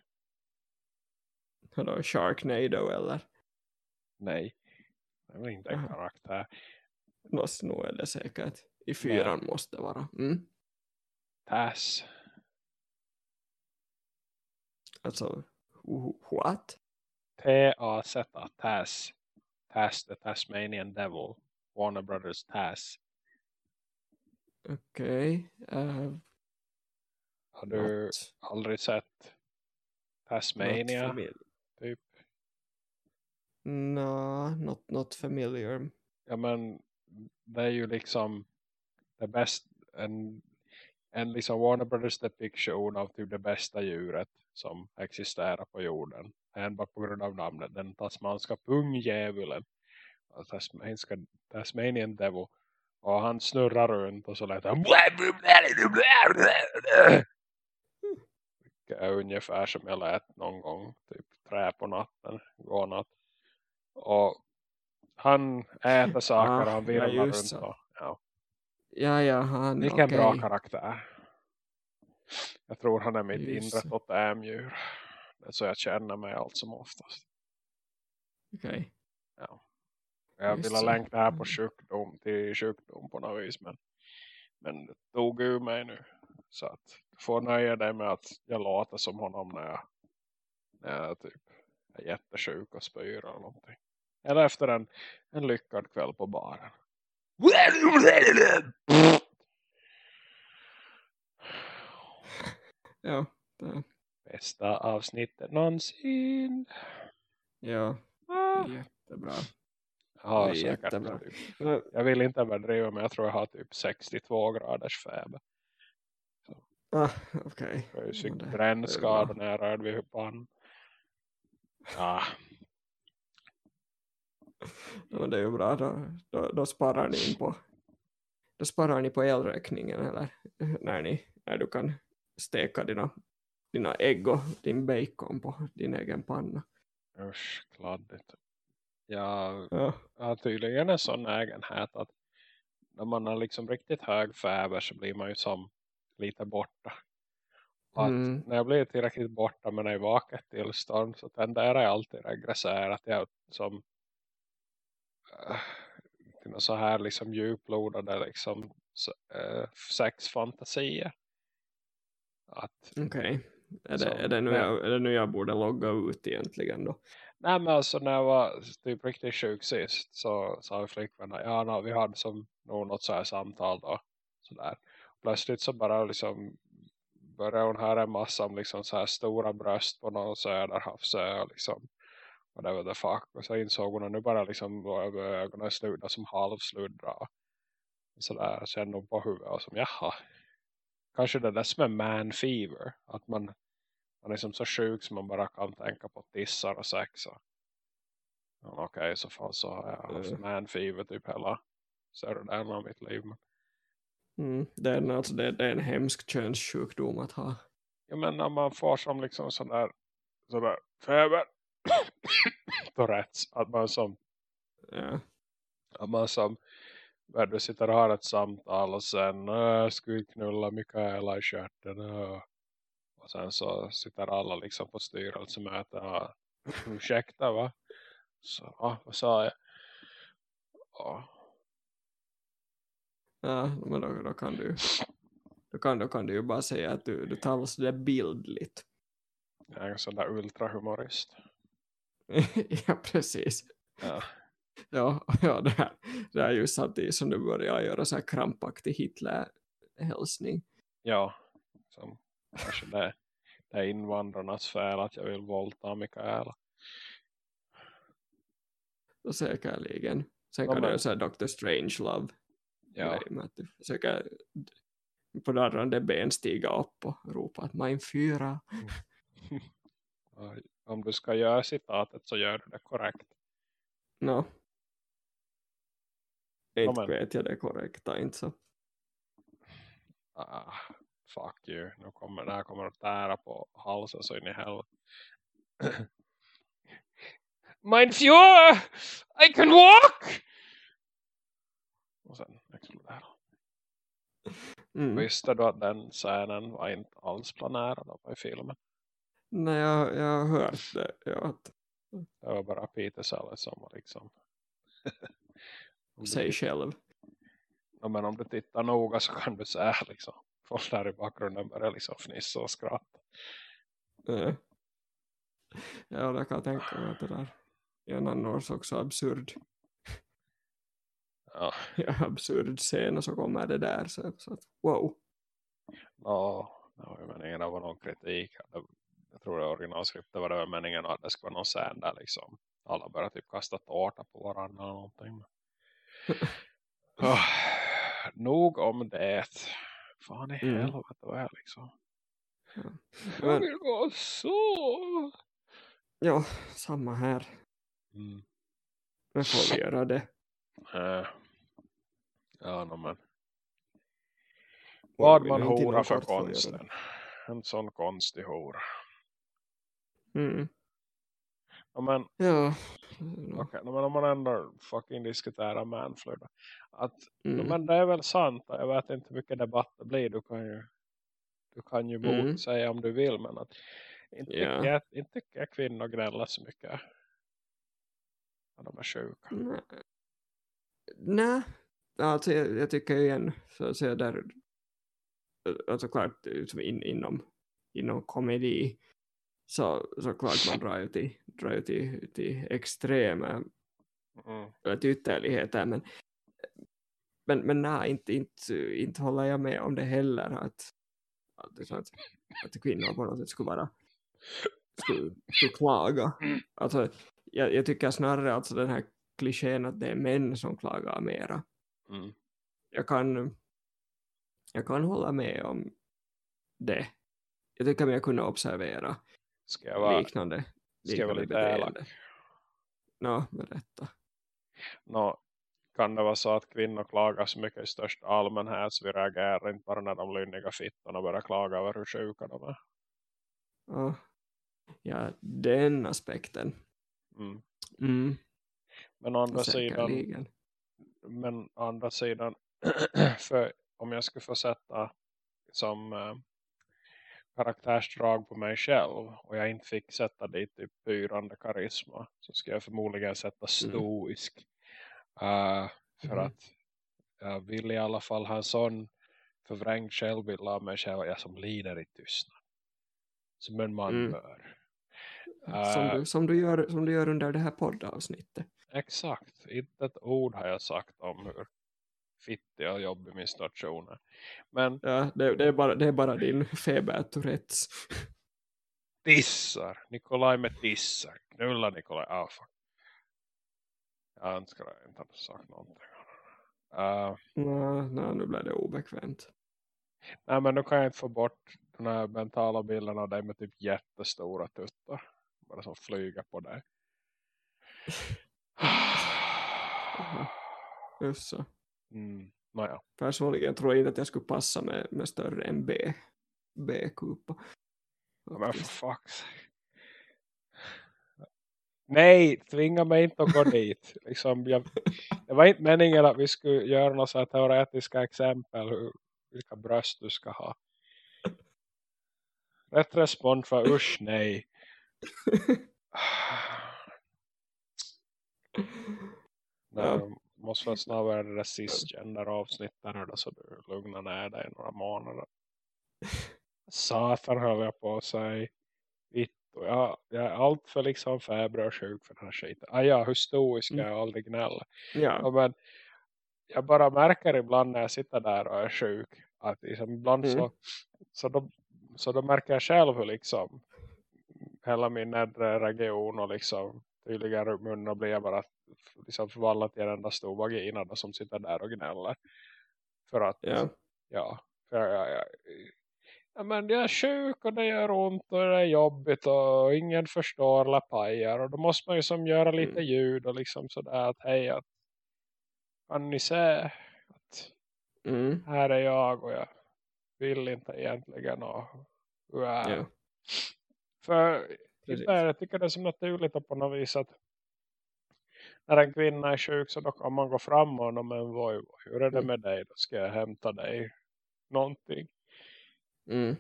Eller Sharknado eller Nej, det är väl inte en Aha. karaktär. något, nog är det säkert. I fyran måste det vara. Mm. Tass. Alltså, wh- what? T-A-Z, Tass. Tass, the Tasmanian Devil. Warner Brothers Tass. Okej. eh, Har du aldrig sett Tasmania? Typ. Nå, not, not familiar. Ja men det är ju liksom det bästa en, en liksom Warner Brothers depiction av typ det bästa djuret som existerar på jorden. Enbart på grund av namnet. Den tasmanska pungjävulen. Alltså Tasmanska Tasmanian Devil. Och han snurrar runt och så lät han är ungefär som jag lät någon gång. Typ trä på natten. Gå natt. Och han äter saker Ah, han ja, just runt. Och, ja. Ja, ja, han, Vilken okej. bra karaktär. Jag tror han är mitt Just inre totemdjur. Det är så jag känner mig allt som oftast. Okej. Jag Just ville så. länka det här på Mm. sjukdom till sjukdom på något vis. Men, men det tog ur mig nu. Så att du får nöja dig med att jag låter som honom när jag, när jag typ är jättesjuk och spyr eller någonting. Eller efter en, en lyckad kväll på baren. Ja, det, Bästa avsnittet någonsin. ja, Ah. jättebra. Det säkert jättebra. typ, jag vill inte överdriva men jag tror jag har typ 62 graders feber. Ah, okej. Okay. Jag fick brännskador när jag rörde vid pannan. Ja, <laughs> Ja, det är ju bra, då, då, då sparar ni in på då sparar ni på elräkningen eller när, ni, när du kan steka dina, dina ägg och din bacon på din egen panna. usch, kladdigt. Jag Ja, har tydligen en sån ägenhet att när man har liksom riktigt hög feber så blir man ju som lite borta. Att Mm. när jag blir tillräckligt borta men är i vaket tillstånd så tenderar jag alltid regressera till att som till något så här liksom djuplodade liksom äh, sexfantasier. Att okej. Är, Så, det, är, det nu jag, är det nu jag borde logga ut egentligen då? Nej men alltså när jag var typ riktigt sjuk sist så sa flickvännen ja no, vi hade som något så här samtal då. Sådär. Plötsligt så bara liksom började hon höra en massa om liksom så här stora bröst på någon söderhavsö och liksom whatever the fuck. Och så insåg hon att nu bara liksom var ögonen sludda som halvsluddra. Och sådär och kände hon på huvudet och som jaha. Kanske det där som är man fever. Att man, man är liksom så sjuk som man bara kan tänka på tissar och sex. Och, ja, Okej i så fall så har jag haft Mm. man fever typ hela större delen av mitt liv. Men, Mm. Det, är, alltså, det, det är en hemsk könssjukdom att ha. ja, men när man får som liksom sådär feber. Tourettes. Att man som Ja. Att man som när du sitter och har ett samtal och sen äh, skulle vi knulla Mikaela i stjärten äh. och sen så sitter alla liksom på styrelsemöte och ursäkta va så ah, vad sa jag ja, Ja, men då, då kan du då kan, då kan du ju bara säga att du, du talar sådär bildligt. jag är en sån där ultrahumorist <laughs> ja, precis. ja, Ja, ja det, här, det här är ju samtidigt som du börjar göra så här krampaktig Hitler-hälsning. ja som, kanske det, det är invandrarnas fel att jag vill våldta Mikaela Och säkerligen. Sen Ja, kan du men- så här Dr. Strangelove. ja, med att du försöker på darrande ben stiga upp och ropa att mein fyra. och om du ska göra citatet så gör du det korrekt No. Inte men- vet jag det korrekta, inte så. ah, fuck you. Nu kommer, det här kommer att tära på halsen så in i helvete. <coughs> Mein Führer! I can walk! Och sen exploderar. Mm. Visste du att den scenen var inte alls planerad av i filmen? Nej, jag, jag har hört det. Ja, att Det var bara Peter var liksom... <laughs> sig själv. ja, men om du tittar noga så kan du säga liksom. Folk där i bakgrunden börjar liksom fnissa och skratta. Ja, ja det kan jag tänka mig att det där är en annars också absurd, Ja, <laughs> ja, absurd scen och så kommer det där. Så, så att, wow. Ja, det var ju meningen det var någon kritik. Det- Jag tror det originalskriptet var det var meningen att det skulle vara någon scen där liksom. Alla började typ kasta tårta på varandra eller någonting. oh, <laughs> nog om det. Fan i Mm. helvete vad är liksom. Jag Men, vill gå sova. ja, samma här. Mm. Nu får vi göra det. Äh. Ja, no, men. Vad man inom för konsten. En sån konstig hora. Mm. Ja, men Ja. Okej, men om man ändå fucking diskuterar manflu då. Att, Mm. men det är väl sant. Jag vet inte hur mycket debatt det blir. Du kan ju, du kan ju Mm. motsäga om du vill. Men att, inte, Ja. tycker jag, inte tycker jag kvinnor gnäller så mycket. När de är sjuka. Nej. Nej. Alltså jag, jag tycker igen så att säga där alltså klart liksom in, inom, inom komedi så, så klart man drar ju till, drar ju till, till extremer Mm. till ytterligheter men men, men nej, inte, inte, inte håller jag med om det heller att, att, att, att kvinnor på något sätt skulle vara skulle, skulle klaga alltså jag, jag tycker snarare alltså den här klichén att det är män som klagar mera Mm. jag kan jag kan hålla med om det. Jag tycker mig kunna observera Ska jag vara, liknande, liknande lite elak? Nå, berätta. Nå, kan det vara så att kvinnor klagar så mycket i största allmänhet så vi reagerar inte bara när de lynniga fittorna börjar klaga över hur sjuka de är. Ja, ja den aspekten. Mm. Mm, Men å andra sidan säkerligen. men å andra sidan för om jag skulle få sätta som eh, karaktärsdrag på mig själv och jag inte fick sätta dit typ pyrande karisma så skulle jag förmodligen sätta stoisk Eh, för Mhm. att jag vill i alla fall ha en sån förvrängd självbild av mig själv jag som lider i tystnad som en man Mm. bör Som, Eh, du, som, du gör, som du gör under det här poddavsnittet. Exakt. Inte ett ord har jag sagt om hur fittig och jobbig min station är. Men Ja, det, det, är bara, det är bara din feber Tourettes. dissar. Nikolaj med dissar. Knulla Nikolaj. Ah, fuck. Jag önskar inte hade sagt någonting. Uh, Nå, nå, nu blir det obekvämt. nej men nu kan jag inte få bort den här mentala bilden av dig med typ jättestora tuttar. Bara som flyger på dig. <laughs> Just så. Mm, naja. Personligen tror jag inte att jag skulle passa med, med större än B. B-kupa. Men för sake. Nej, tvinga mig inte att gå <laughs> dit. Liksom, jag, det var inte meningen att vi skulle göra några så teoretiska exempel hur, vilka bröst du ska ha. Rätt respons var usch nej. <laughs> <sighs> Nej, Ja. Måste väl snarare det där cisgender avsnittet nu då, så du lugnar ner dig några månader. Satan höll jag på att säga. Vittu, jag, jag är allt för liksom och sjuk för den här skiten. Ah, ja, hur stoisk Mm. är jag aldrig gnälla. Ja, Ja, men jag bara märker ibland när jag sitter där och är sjuk. Att liksom ibland Mm. så, så, då, så då märker jag själv hur liksom hela min nedre region och liksom tydligen runt munnen blir bara liksom förvandlat till en enda stor vagina som sitter där och gnäller. För att ja. ja, för jag, jag, jag, ja, men jag är sjuk och det gör ont och det är jobbigt och ingen förstår eller pajar och då måste man ju som göra lite Mm. ljud och liksom sådär att hej att kan ni se att Mm. här är jag och jag vill inte egentligen och är ja. för Precis. jag tycker det är så naturligt på något vis att när en kvinna är sjuk så då kan man gå fram och honom men vad, hur är det Mm. med dig? Då ska jag hämta dig någonting. Mm.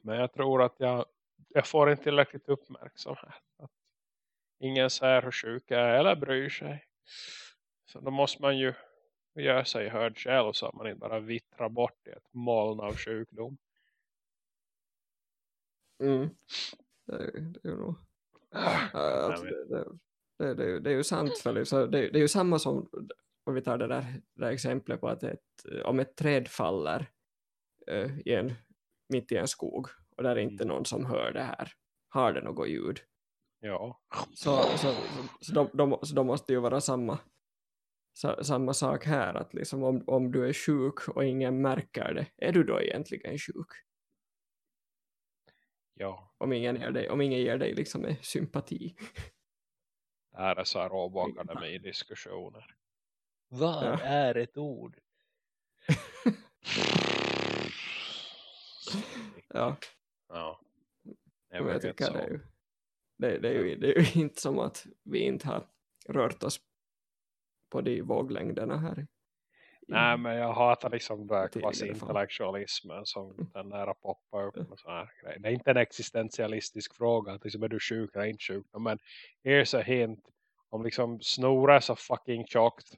Men jag tror att jag, jag får inte tillräckligt uppmärksamhet. Att ingen ser hur sjuk jag är eller bryr sig. Så då måste man ju göra sig hörd själv så att man inte bara vittrar bort i ett moln av sjukdom. Mm. Det, är- det är nog Ah, alltså, jag vet. det, det, det, är ju- det är ju sant för liksom, det, det är ju samma som om vi tar det där, där exemplet på att ett, om ett träd faller eh, i en, mitt i en skog och där är inte någon som hör det här har det något ljud Ja. så, så, så, så, de, de, så de måste ju vara samma sa, samma sak här att liksom om, om du är sjuk och ingen märker det är du då egentligen sjuk Ja. om ingen ger dig, om ingen ger dig liksom sympati här är så här Åbo Akademi-diskussioner. Vad Ja. är ett ord? <laughs> ja Ja. Jag vet tycker det är, ju, det, det, är ju, det är ju inte som att vi inte har rört oss på de våglängderna här. Nej men jag hatar liksom här kvasi-intellektualismen som Mm. den där poppar upp och så här grejer. Det är inte en existentialistisk fråga. Att liksom, är du sjuk eller inte sjuk? Men here's a hint. Om liksom snorar så fucking tjockt.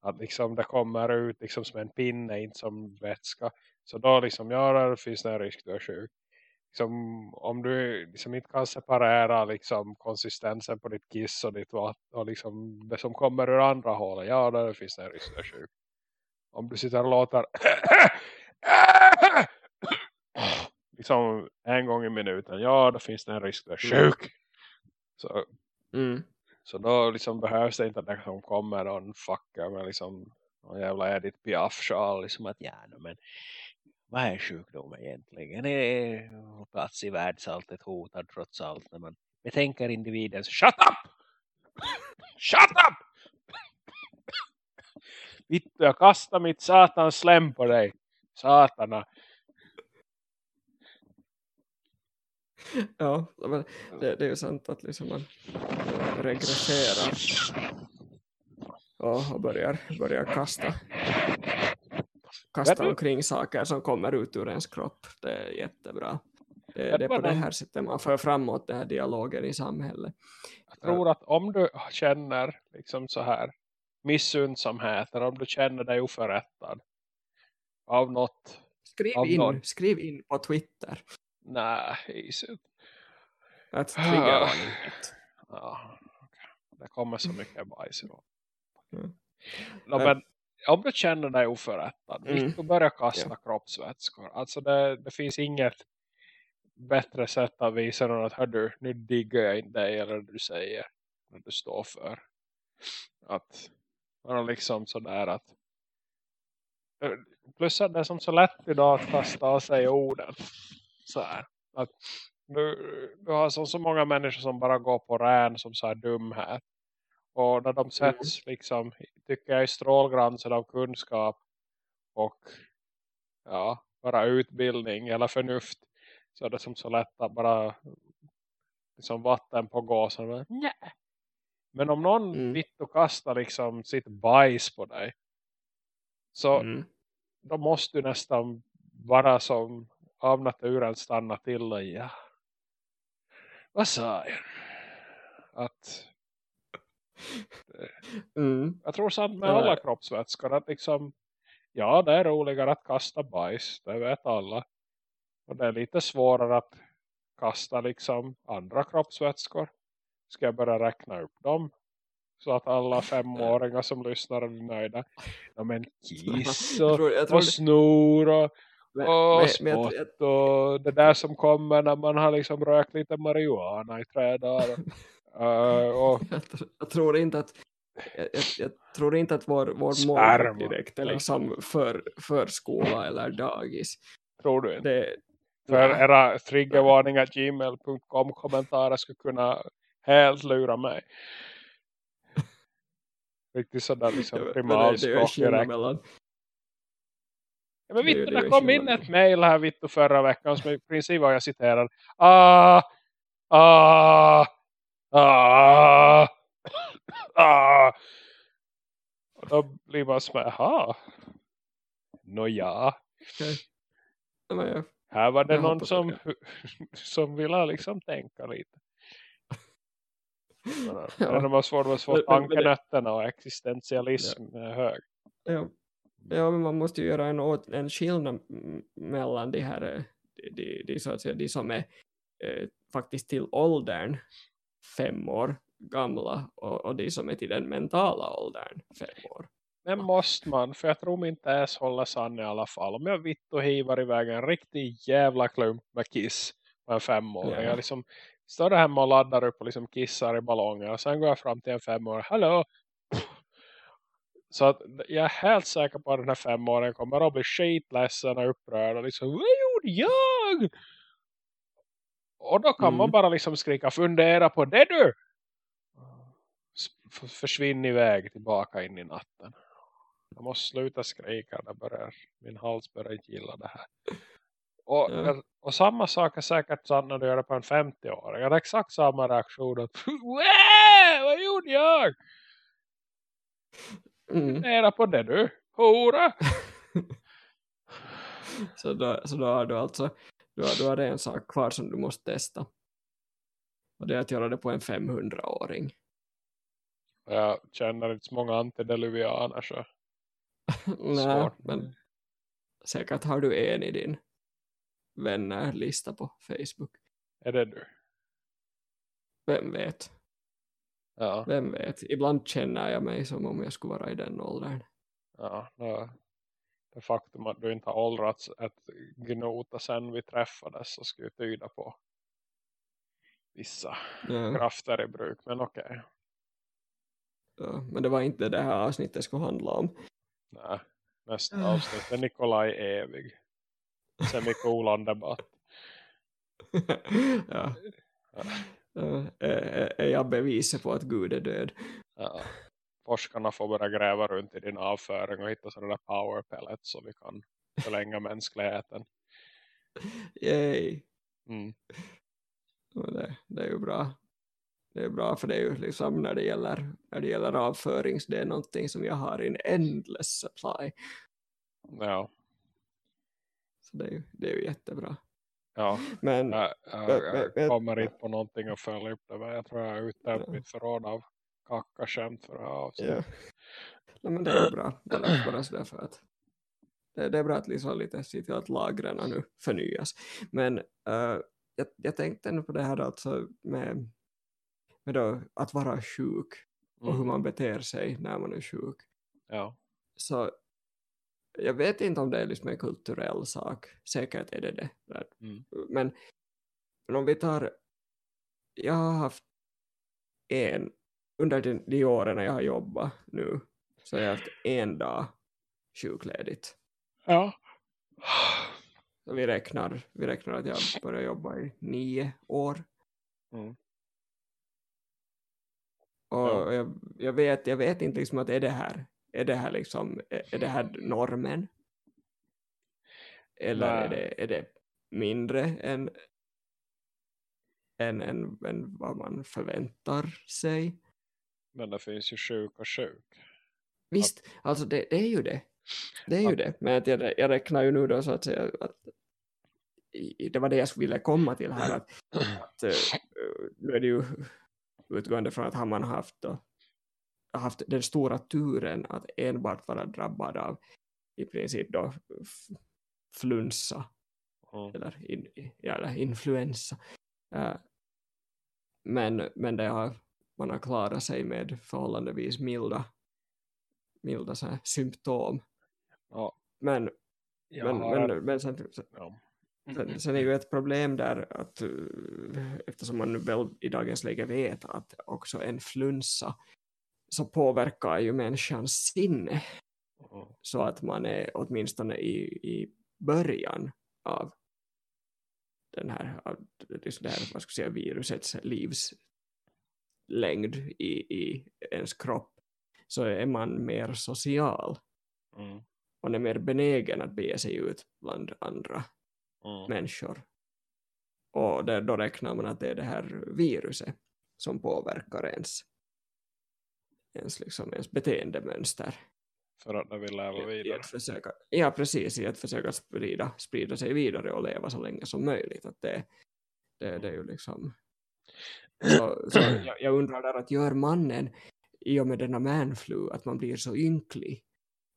Att liksom det kommer ut liksom som en pinne, inte som vätska. Så då liksom, ja där finns det en risk du är sjuk. Liksom, om du liksom inte kan separera liksom konsistensen på ditt kiss och ditt vatten. Och liksom det som kommer ur andra hålet. Ja där finns det en risk du är sjuk om du sitter och låter liksom en gång i minuten ja då finns det en risk att du är sjuk så, Mm. så då liksom behövs det inte att det som kommer och en fuckar med liksom någon jävla Edith Piaf-sjal liksom att ja men vad är sjukdom egentligen? Är plats i världsalltet hotad trots allt när man betänker individens shut up! <laughs> Shut up! Vittu, jag kastar mitt satans slem på dig. Satana. Ja, men det, det är ju sant att liksom man regresserar och, och börjar, börjar kasta kasta omkring saker som kommer ut ur ens kropp. Det är jättebra. Det, det är på det här sättet man för framåt den här dialogen i samhället. Jag tror att om du känner liksom så här missundsamhet eller om du känner dig oförrättad av något. Skriv, av in, något. skriv in på Twitter. Nej, triggervarning. <sighs> Ja, det kommer så mycket bajs. Mm. No, men om du känner dig oförrättad, mm. du börjar kasta ja. kroppsvätskor. Alltså det, det finns inget bättre sätt att visa någon att hör du, nu diggar jag inte dig eller du säger. När du står för. Att man liksom sådär att plus att det är som så lätt idag att kasta av sig orden. Så här. Att du, du har så, så många människor som bara går på rän som så här dumhet. Och när de sätts mm. liksom, tycker jag i strålgransen av kunskap och ja, bara utbildning eller förnuft så är det som så lätt att bara liksom vatten på gasen. Nej. Men om någon mm. vitt och kastar liksom sitt bajs på dig så mm. då måste du nästan vara som av naturen stanna till och ja. Vad sa jag? Att <laughs> Mm. Jag tror sant med alla kroppsvätskor att liksom, ja det är roligare att kasta bajs, det vet alla. Och det är lite svårare att kasta liksom andra kroppsvätskor. Ska jag börja räkna upp dem? Så att alla <laughs> femåringar som lyssnar är nöjda. Ja men kiss <laughs> och, jag tror, jag tror och snor och, men, och men, spott men, och det där som kommer när man har liksom rökt lite marijuana i tre dagar. Uh, och... jag, jag, tror inte att jag, tror inte att vår, vår mål direkt är liksom för, förskola eller dagis. Tror du inte? Det, för era triggervarningar gmail.com kommentarer skulle kunna helt lura mig. Riktigt sådär liksom primalspråk direkt. Mellan... Ja, men Vittu, det, det kom in ett mejl här Vittu förra veckan som i princip var jag citerar. Ah, ah, Ah! Ah! Och då blir man som, jaha. Nåja. Okay. Ja, Här var det någon som, <laughs> som ville liksom tänka lite. Ja. När man svår att få tankenötterna och existentialism ja. hög. Ja. ja, men man måste ju göra en, en skillnad mellan de här eh, de, de, de, så att säga, de som är eh, faktiskt till åldern fem år gamla och, och de som är till den mentala åldern fem år. Men måste man, för jag tror inte ens hålla sann i alla fall. Om jag vitt och hivar iväg en riktig jävla klump med kiss på en femåring. Ja. Jag liksom står där hemma och laddar upp och liksom kissar i ballonger. Och sen går jag fram till en femåring. Hallå! Så att jag är helt säker på att den här femåringen kommer att bli skitledsen och upprörd. Och liksom, vad gjorde jag? Och då kan mm. man bara liksom skrika, fundera på det du! Försvinn iväg tillbaka in i natten. Jag måste sluta skrika, det börjar, min hals börjar gilla det här. Och, ja. och samma sak är säkert sant när du gör det på en 50-åring. Jag har exakt samma reaktion. <laughs> Vad gjorde jag? Mm. Fundera på det du, hora! <laughs> så, då, så då har du alltså du har, du har en sak kvar som du måste testa. Och det är att göra det på en 500-åring. Jag känner inte så många antideluvianer så. <laughs> Nej, men säkert har du en i din vännerlista på Facebook. Är det du? Vem vet? Ja. Vem vet? Ibland känner jag mig som om jag skulle vara i den åldern. Ja, ja det faktum att du inte har åldrats ett gnota sen vi träffades så skulle tyda på vissa ja. krafter i bruk, men okej. Okay. Ja, men det var inte det här avsnittet skulle handla om. Nej, nästa avsnitt är Nikolaj evig. Semikolon debatt. <laughs> ja. Uh, är, är jag beviset på att Gud är död? Ja. Forskarna får börja gräva runt i din avföring och hitta sådana där power pellets så vi kan förlänga <laughs> mänskligheten. Yay. Mm. Det, det, är ju bra. Det är bra för det är ju liksom när det gäller, när det gäller avförings det är någonting som jag har i en endless supply. Ja. Så det är ju, det är ju jättebra. Ja, men, jag, jag, jag kommer inte på någonting att följa upp det. Men jag tror jag är ute ja. mitt förråd av kackaskämt för det här avsnittet. Ja. Nej, men det är bra. Det är bara sådär för att det, det är bra att liksom lite se till att lagren nu förnyas. Men uh, jag, jag tänkte nu på det här alltså med, med då, att vara sjuk och mm. hur man beter sig när man är sjuk. Ja. Så jag vet inte om det är liksom en kulturell sak. Säkert är det det. Mm. Men, men om vi tar... Jag har haft en... Under de, de åren jag har jobbat nu så har jag haft en dag sjukledigt. Ja. Så vi räknar, vi räknar att jag börjar jobba i nio år. Mm. Och ja. jag, jag, vet, jag vet inte liksom att är det här är det här liksom är det här normen? Eller är det, är det mindre än, än, än, än vad man förväntar sig? Men det finns ju sjuk och sjuk. Visst, att... alltså det, det, är ju det. Det är ju att... det. Men att jag, jag räknar ju nu då så att säga att det var det jag ville komma till här att, att eh, nu är det ju utgående från att har man haft då haft den stora turen att enbart vara drabbad av i princip då flunsa mm. eller, in, eller influensa. Uh, men, men det har, man har klarat sig med förhållandevis milda, milda så här, symptom. Ja. Men, men, men, men sen, ja. sen, sen är ju ett problem där att eftersom man väl i dagens läge vet att också en flunsa så påverkar ju människans sinne så att man är åtminstone i, i början av den här, av det här vad ska säga, virusets livslängd i, i ens kropp så är man mer social. Mm. Man är mer benägen att bege sig ut bland andra mm. människor. Och där, då räknar man att det är det här viruset som påverkar ens ens, liksom, ens beteendemönster. För att det vill leva vidare. försöka, ja, precis. I att försöka sprida, sprida sig vidare och leva så länge som möjligt. Att det, det, det är ju liksom... Så, så jag, jag, undrar där att gör mannen i och med denna manflu att man blir så ynklig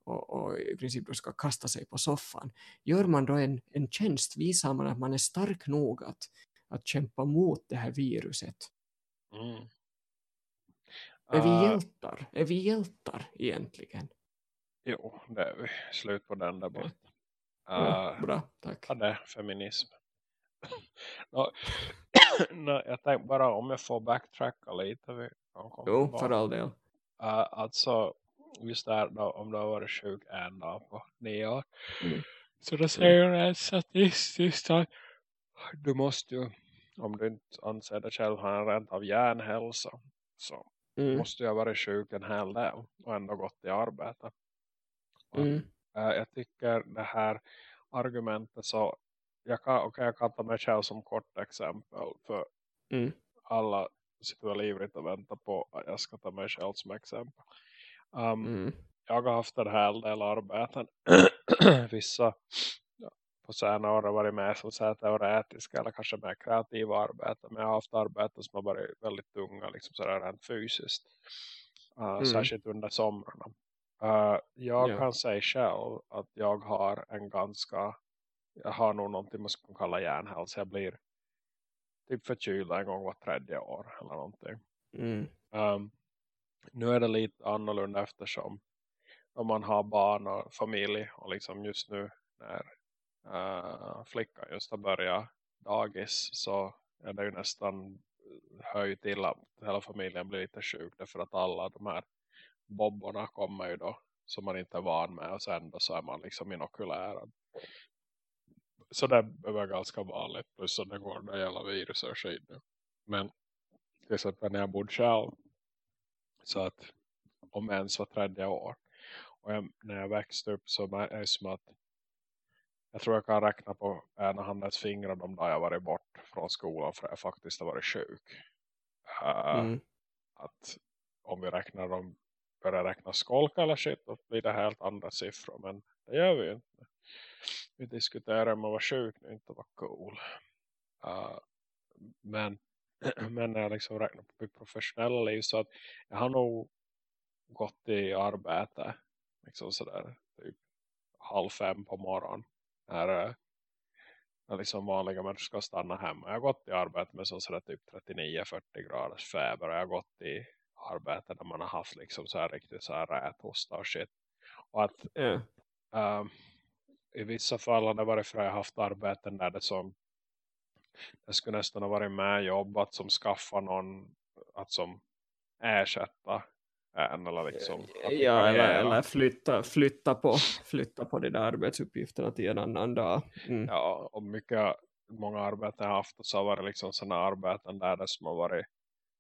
och, och i princip då ska kasta sig på soffan. Gör man då en, en tjänst, visar man att man är stark nog att, att kämpa mot det här viruset. Mm. Är vi uh, hjältar? Är vi hjältar egentligen? Jo, det är vi. Slut på den debatten. Uh, ja, bra, tack. Ja, det feminism. <coughs> no, no, <coughs> jag tänkte bara om jag får backtracka lite. Vi jo, för all del. Uh, alltså, just där då, om du har varit sjuk en dag på nio år. Mm. Så då säger mm. statistiskt att du måste ju, om du inte anser dig själv ha en rent av hjärnhälsa så mm. måste jag vara sjuk en hel del och ändå gått i arbete. Mm. Och, äh, jag tycker det här argumentet så jag kan, okay, jag kan ta mig själv som kort exempel för mm. alla sitter väl ivrigt och väntar på att jag ska ta mig själv som exempel. Um, mm. Jag har haft en hel del arbeten. <clears throat> Vissa på senare år har varit mer som så teoretiska eller kanske mer kreativa arbeten. Men jag har haft arbeten som har varit väldigt tunga liksom sådär rent fysiskt. Uh, mm. Särskilt under somrarna. Uh, jag ja. kan säga själv att jag har en ganska jag har nog någonting man ska kalla hjärnhälsa. Jag blir typ förkyld en gång var tredje år eller någonting. Mm. Um, nu är det lite annorlunda eftersom om man har barn och familj och liksom just nu när uh, flickan just har börjat dagis så är det ju nästan höj till att hela familjen blir lite sjuk därför att alla de här bobborna kommer ju då som man inte är van med och sen då så är man liksom inokulärad. så det är ganska vanligt. Plus att det går det gäller virus och skit nu. Men till exempel när jag bodde själv. Så att om ens var tredje år. Och jag, när jag växte upp så är det som att jag tror jag kan räkna på ena handens fingrar de där jag varit bort från skolan för jag faktiskt har varit sjuk. Uh, mm. Att om vi räknar dem börjar räkna skolka eller shit då blir det helt andra siffror. Men det gör vi inte. Vi diskuterar om att vara sjuk nu inte vara cool. Uh, men, <clears throat> men när jag liksom räknar på mitt professionella liv så att jag har nog gått i arbete liksom sådär typ halv fem på morgonen när, när liksom vanliga människor ska stanna hemma. Jag har gått i arbete med sådär typ 39-40 graders feber jag har gått i arbete där man har haft liksom så här riktigt så här räthosta och shit. Och att yeah. uh, i vissa fall har det varit för att jag haft arbeten där det som det skulle nästan ha varit med jobbat som skaffa någon att som ersätta eller liksom ja, eller, eller flytta, flytta, på, flytta på de där arbetsuppgifterna till en annan dag. Mm. Ja, och mycket, många arbeten jag haft så har varit liksom sådana arbeten där det som har varit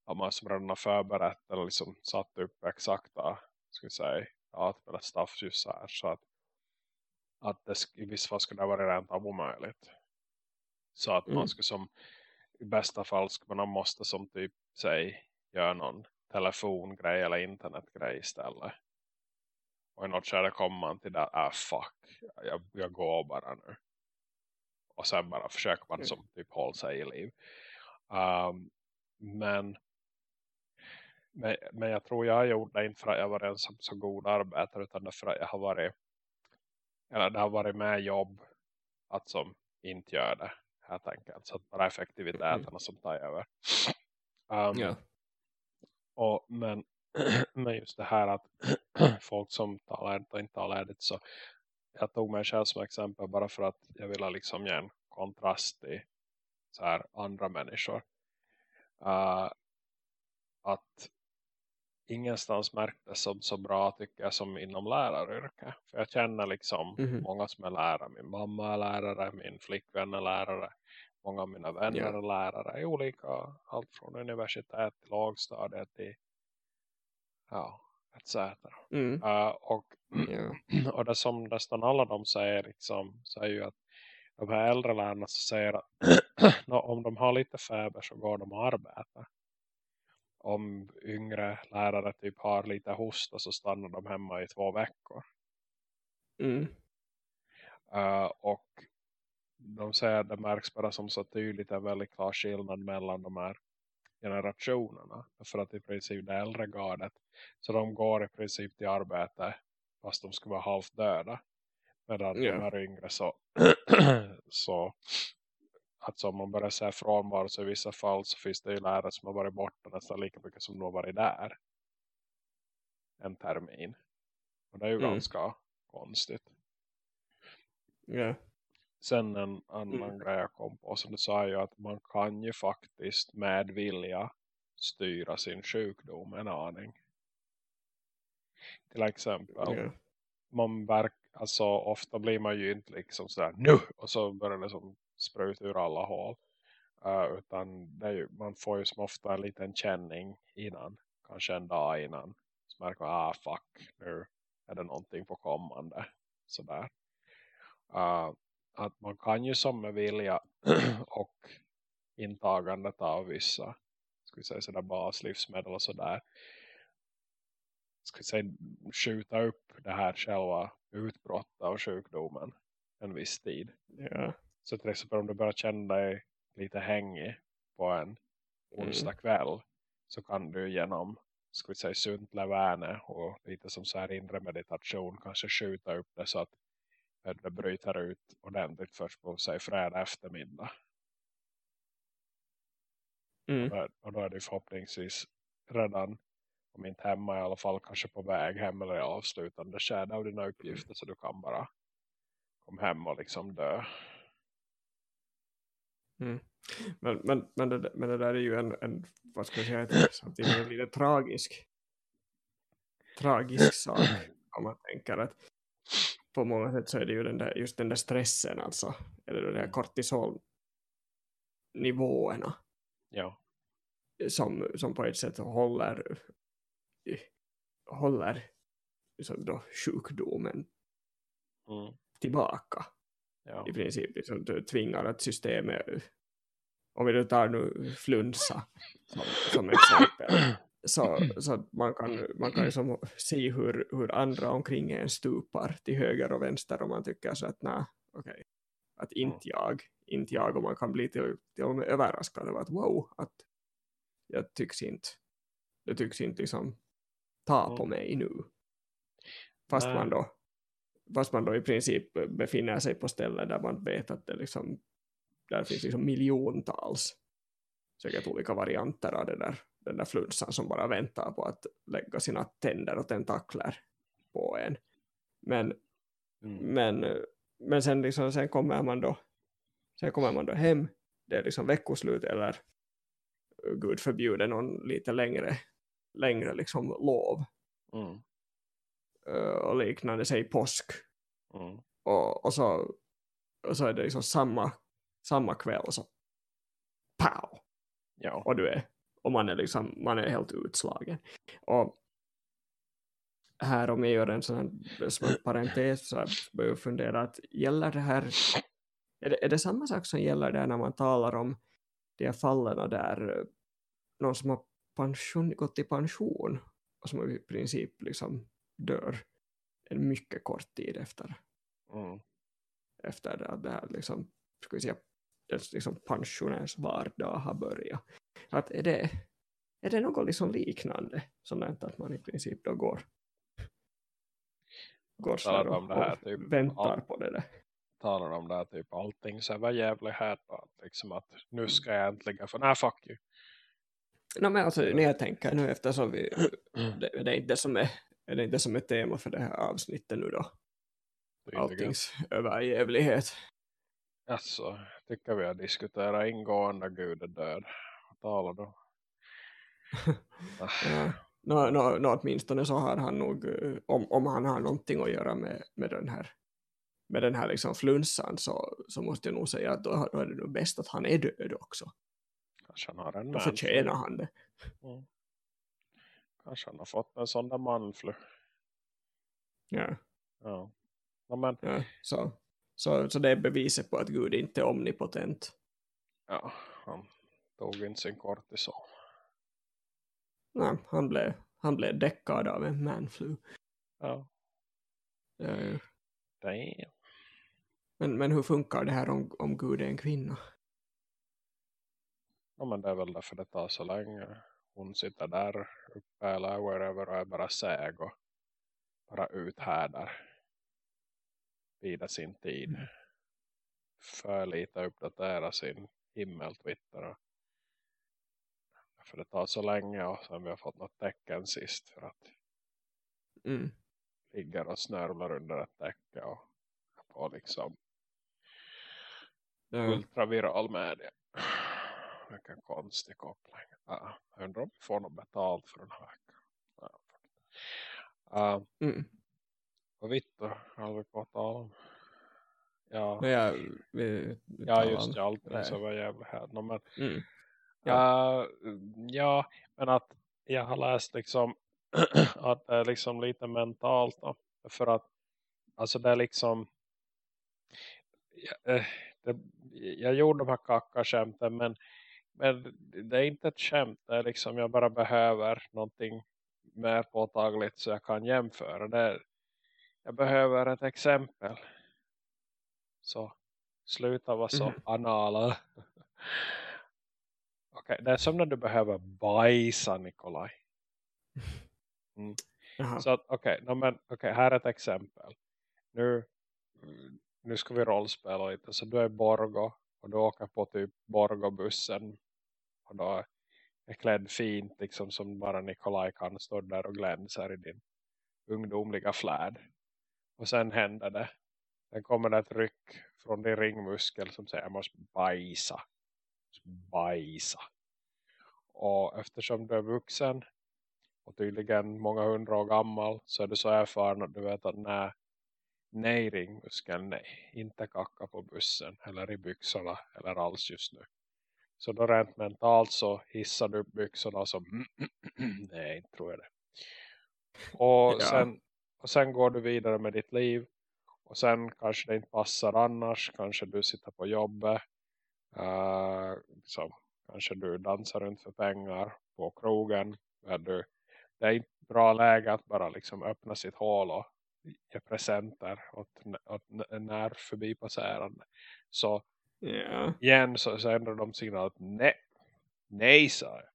har man som redan har förberett eller liksom satt upp exakta ska vi säga, data stuff just så här så att, att det, i vissa fall skulle det vara rent av omöjligt så att mm. man skulle som i bästa fall skulle man måste som typ säg göra någon telefongrej eller internetgrej istället och i något skede kommer man till det ah fuck, jag, jag går bara nu och sen bara försöker man mm. som typ hålla sig i liv um, men men, men jag tror jag har gjort det inte för att jag var en så, så god arbetare utan för att jag har varit eller det har varit med jobb att som inte gör det helt enkelt. Så att bara effektiviteterna mm. som tar över. Um, ja. Och, men, <clears throat> men just det här att <clears throat> folk som tar ledigt och inte tar ledigt så jag tog mig själv som exempel bara för att jag ville liksom ge en kontrast till så här andra människor. Uh, att ingenstans märktes som så bra tycker jag som inom läraryrke. För jag känner liksom mm -hmm. många som är lärare. Min mamma är lärare, min flickvän är lärare. Många av mina vänner yeah. är lärare i olika, allt från universitet till lagstadiet till ja, etc. Mm. Uh, och, yeah. <clears throat> och det som nästan alla de säger liksom, är ju att de här äldre lärarna så säger att <clears throat> om de har lite feber så går de och arbetar om yngre lärare typ har lite hosta så stannar de hemma i två veckor. Mm. Uh, och de säger att det märks bara som så tydligt en väldigt klar skillnad mellan de här generationerna. För att i princip det äldre gardet så de går i princip till arbete fast de ska vara halvt döda. Medan yeah. de här yngre så, <clears throat> så att om man börjar säga frånvaro så i vissa fall så finns det ju lärare som har varit borta nästan lika mycket som de har varit där. En termin. Och det är ju mm. ganska konstigt. Yeah. Sen en annan mm. grej jag kom på som du sa ju att man kan ju faktiskt med vilja styra sin sjukdom en aning. Till exempel. Yeah. Man verk, alltså ofta blir man ju inte liksom sådär nu och så börjar det som sprut ur alla hål. Uh, utan ju, man får ju som ofta en liten känning innan. Kanske en dag innan. Så märker man, ah fuck, nu är det någonting på kommande. Sådär. Uh, att man kan ju som med vilja och intagandet av vissa vi säga sådär baslivsmedel och sådär vi säga skjuta upp det här själva utbrottet av sjukdomen en viss tid. Ja. Så till exempel om du börjar känna dig lite hängig på en onsdag kväll mm. så kan du genom vi säga sunt leverne och lite som så här inre meditation kanske skjuta upp det så att det bryter ut ordentligt först på sig fredag eftermiddag. Mm. Och, då, är det förhoppningsvis redan om inte hemma i alla fall kanske på väg hem eller i avslutande skärde av dina uppgifter så du kan bara komma hem och liksom dö. Mm. Men, men, men, det, men det där är ju en, en vad ska jag säga, samtidigt en lite tragisk tragisk sak om man tänker att på många sätt så är det ju den där, just den där stressen alltså. Eller de där Mm. kortisolnivåerna Ja. som, som på ett sätt håller håller liksom då sjukdomen Mm. tillbaka Ja. i princip. Liksom, du tvingar att systemet om vi nu tar nu flunsa som, som exempel så, så att man kan, man kan liksom se hur, hur andra omkring en stupar till höger och vänster och man tycker så att nej, okej, att inte jag, inte jag. Och man kan bli till, till och med överraskad över att wow, att jag tycks inte, det tycks inte liksom ta på Mm. mig nu. Fast man då fast man då i princip befinner sig på ställen där man vet att det liksom där finns liksom miljontals säkert olika varianter av det där, den där flunsan som bara väntar på att lägga sina tänder och tentakler på en. Men, Mm. men, men sen, liksom, sen kommer man då sen kommer man då hem, det är liksom veckoslut eller gud förbjuder någon lite längre längre liksom lov Mm. eh, och liknande, säg påsk Mm. och, och, så, och så är det liksom samma, samma kväll och så pow, Ja. och du är och man är liksom, man är helt utslagen och här om jag gör en sån här parentes så börjar jag fundera att gäller det här är det, är det samma sak som gäller där när man talar om de här fallen där eh, någon som har pension, gått i pension och som i princip liksom dör en mycket kort tid efter Mm. efter att det här liksom, ska vi säga, liksom pensionärs vardag har börjat. Att är det, är det något liksom liknande sådant att man i princip då går går så Talar här här och typ väntar allt. på det där. Talar om det här typ allting så var jävligt här att liksom att nu ska jag äntligen få nej fuck you. No, men alltså, när jag tänker nu eftersom vi, det, det är inte som är är det inte som är tema för det här avsnittet nu då. Alltings överjävlighet. Alltså, tycker vi har diskuterat ingående Gud är död. Talar då? <laughs> Ja. Nå, nå, nå, åtminstone så har han nog, eh, om, om han har någonting att göra med, med den här med den här liksom flunsan så, så måste jag nog säga att då, då är det nog bäst att han är död också. Kanske han har en Då förtjänar han det. Mm. Kanske han har fått en sån där manflu. Ja, Ja. ja men ja. Så, så, så det är beviset på att Gud inte är omnipotent. ja, han tog inte sin kortison. Nej, han blev, han blev däckad av en manflu. Ja, Ja, ja. damn. Men, men hur funkar det här om, om Gud är en kvinna? Ja, men det är väl därför det tar så länge. Hon sitter där uppe eller wherever och är bara säg och bara uthärdar. Vida sin tid. Mm. För lite uppdatera sin himmel-twitter. och- För det tar så länge och sen vi har fått något tecken sist för att Mm. ligger och snörvlar under ett täcke och på liksom Ja. ultraviral media. Vilken konstig koppling. Ja, jag undrar om vi får något betalt för den här veckan. Uh, Mm. vad vitt då? Har vi på att tala om? Ja, Men jag, vi, vi ja just det. Nej. så var jävligt här. No, men, Mm. Ja. ja, men att jag har läst liksom <clears throat> att det är liksom lite mentalt då. För att alltså det är liksom jag, eh, det, jag gjorde de här kackaskämten men, men det är inte ett skämt. Det är liksom jag bara behöver någonting mer påtagligt så jag kan jämföra. Det är, jag behöver ett exempel. Så sluta vara så Mhm. anala. <laughs> Okej, det är som när du behöver bajsa Nikolaj. <laughs> Jaha. Så att okej, no, men okej, här är ett exempel. Nu, nu ska vi rollspela lite. Så du är Borgo och du åker på typ Borgo-bussen. Och då är klädd fint liksom som bara Nikolaj kan stå där och glänser i din ungdomliga fläd. Och sen händer det. Sen kommer det ett ryck från din ringmuskel som säger jag måste bajsa. Bajsa. Och eftersom du är vuxen och tydligen många hundra år gammal så är du så erfaren att du vet att nej, nej ringmuskeln, nej. Inte kacka på bussen eller i byxorna eller alls just nu. Så då rent mentalt så hissar du upp byxorna som <clears throat> nej, tror jag det. Och, ja. sen, och sen går du vidare med ditt liv. Och sen kanske det inte passar annars. Kanske du sitter på jobbet. Uh, så kanske du dansar runt för pengar på krogen. Du, det är inte bra läge att bara liksom öppna sitt hål och ge presenter åt, åt när förbi passerande. Så yeah. igen så, ändrar de signal att nej, nej sa jag.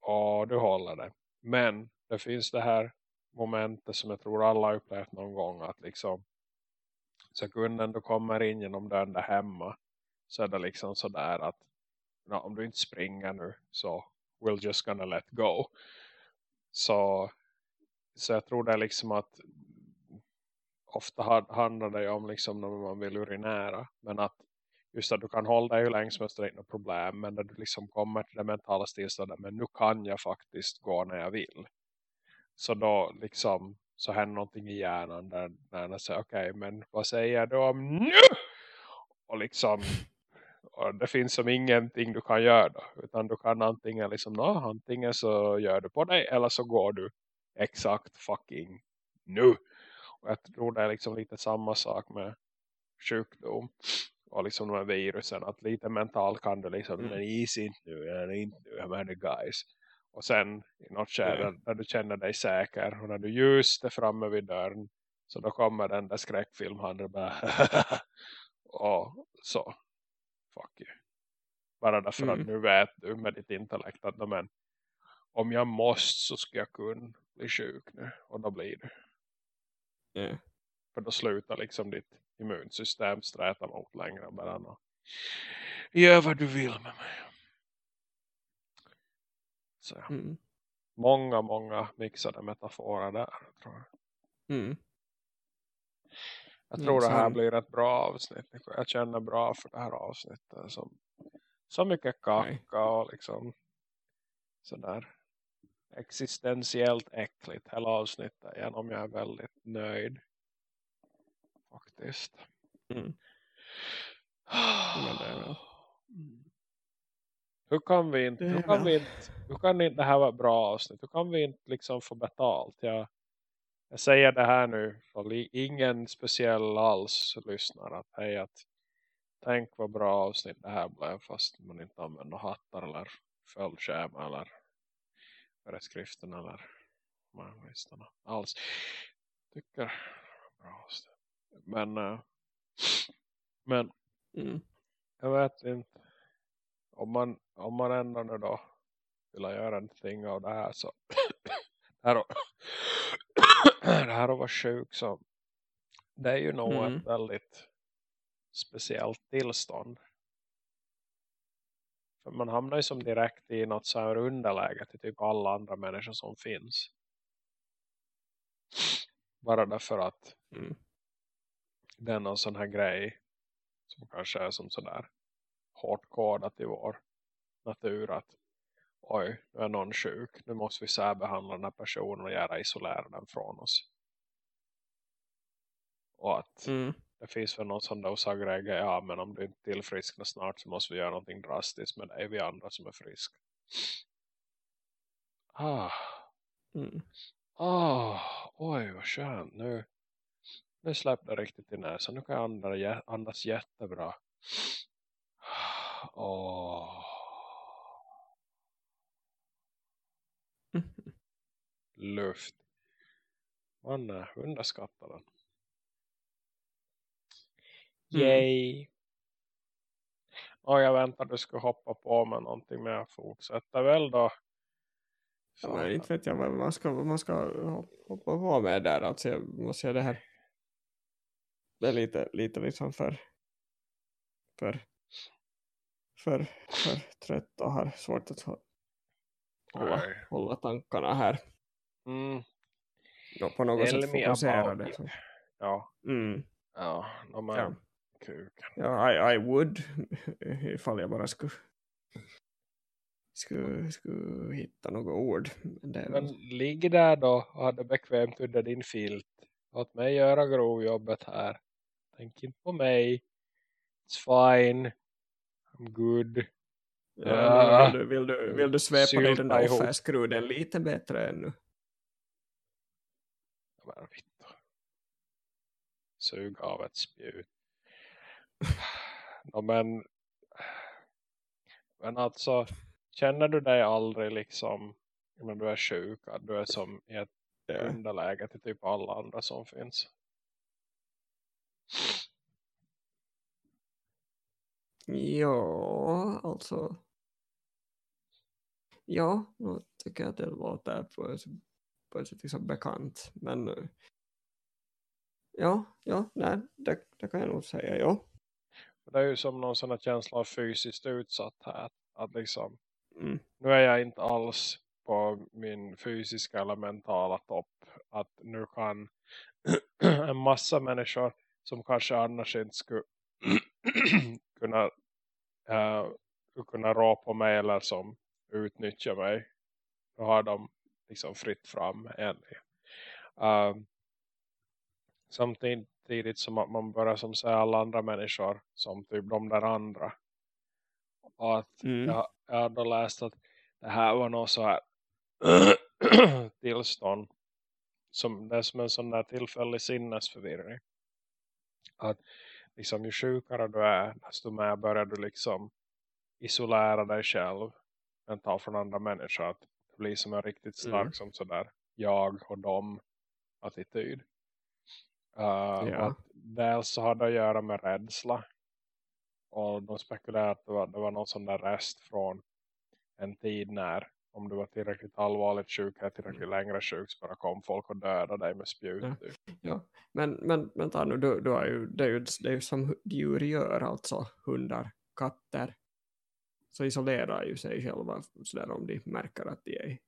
Och du håller det. Men det finns det här momentet som jag tror alla har upplevt någon gång att liksom sekunden du kommer in genom dörren där hemma så är det liksom sådär att no, om du inte springer nu så we'll just gonna let go. Så, så jag tror det är liksom att ofta handlar det om liksom när man vill urinära. Men att just att du kan hålla dig hur länge som helst det är inget problem. Men när du liksom kommer till det mentala tillståndet. Men nu kan jag faktiskt gå när jag vill. Så då liksom så händer någonting i hjärnan där, där den säger okej okay, men vad säger jag då om nu? Och liksom och det finns som ingenting du kan göra då, utan du kan antingen liksom no, antingen så gör du på dig eller så går du exakt fucking nu. Och jag tror det är liksom lite samma sak med sjukdom och liksom de här virusen att lite mentalt kan du liksom mm. is inte nu, är inte nu, I'm the guys och sen i något skede mm. när du känner dig säker och när du just är framme vid dörren så då kommer den där skräckfilmhandeln <laughs> bara och så fuck you bara därför mm. att nu vet du med ditt intellekt att men, om jag måste så ska jag kunna bli sjuk nu och då blir du yeah. för då slutar liksom ditt immunsystem sträta mot längre bara gör vad du vill med mig så mm. många, många mixade metaforer där tror jag. Mm. Jag tror mm, det här blir ett bra avsnitt. Jag känner bra för det här avsnittet. Som, så mycket kacka och liksom sådär existentiellt äckligt hela avsnittet igen om jag är väldigt nöjd. Faktiskt. Mm. Väl. Hur kan vi inte, hur kan vi inte, hur kan inte det här vara bra avsnitt? Hur kan vi inte liksom få betalt? Jag, jag säger det här nu för ingen speciell alls lyssnar att hej att tänk vad bra avsnitt det här blev fast man inte använder hattar eller följdskärm eller föreskriften eller listorna alls. Tycker bra avsnitt. Men uh, men mm. jag vet inte om man, om man ändå nu då vill göra någonting av det här så <coughs> det här, <clears throat> det här att vara sjuk så det är ju nog mm. ett väldigt speciellt tillstånd. För man hamnar ju som direkt i något så här underläge till typ alla andra människor som finns. Bara därför att mm. det är någon sån här grej som kanske är som sådär hårt kodat i vår natur att oj, nu är någon sjuk. Nu måste vi särbehandla den här personen och göra isolera den från oss. Och att mm. det finns väl någon sån dosagregg. Ja, men om du inte tillfrisknar snart så måste vi göra någonting drastiskt med dig, vi andra som är friska. Ah. Mm. Ah, oj vad skönt. Nu, nu släppte det riktigt i näsan. Nu kan jag andas, andas jättebra. Åh. Luft. Man underskattar den. Mm. Yay. Och jag väntar du ska hoppa på med någonting men jag fortsätter väl då. Ja, men inte vet jag vad man ska, man ska hoppa på med där. Alltså jag måste säga det här. Det är lite, lite liksom för för för, för trött och har svårt att hålla, hålla tankarna här. Mm. Då på något sätt fokuserade. Så. Ja. Mm. Ja, de är ja. kuken. Ja, I, I would <laughs> ifall jag bara skulle skulle, skulle hitta något ord. Men, det Men ligger där då och hade bekvämt under din filt Låt mig göra grovjobbet här. Tänk inte på mig. It's fine. I'm good. Ja, vill, du, vill, du, vill du svepa dig den där offerskruden lite bättre ännu? Men vitt. Sug av ett spjut. no, men men alltså känner du dig aldrig liksom när du är sjuk du är som i ett Ja. underläge till typ alla andra som finns. Ja, alltså. Ja, nu tycker jag att det låter på ett, på ett sätt liksom bekant. Men ja, ja, nej, det, det kan jag nog säga, ja. Det är ju som någon sån här känsla av fysiskt utsatt här. Att liksom, Mm. nu är jag inte alls på min fysiska eller mentala topp. Att nu kan <clears throat> en massa människor som kanske annars inte skulle <clears throat> kunna, uh, kunna rå på mig eller som utnyttja mig. Då har de liksom fritt fram egentligen. Um, samtidigt som att man börjar som säga alla andra människor som typ de där andra. Och att Mm. jag, jag har då läst att det här var något så här <clears throat> tillstånd som det är som en sån där tillfällig sinnesförvirring. Att liksom ju sjukare du är desto mer börjar du liksom isolera dig själv mentalt från andra människor. Att blir som en riktigt stark Mm. som sådär jag och dem attityd. Uh, Ja. och att dels så har det att göra med rädsla. Och de spekulerar att det var, det var någon sån där rest från en tid när om du var tillräckligt allvarligt sjuk eller tillräckligt längre sjuk så bara kom folk och dödade dig med spjut. Ja. typ. Ja, men, men vänta nu, du, du är ju, det, är ju, det är ju som djur gör, alltså hundar, katter. Så isolerar ju sig själva sådär om de märker att de är,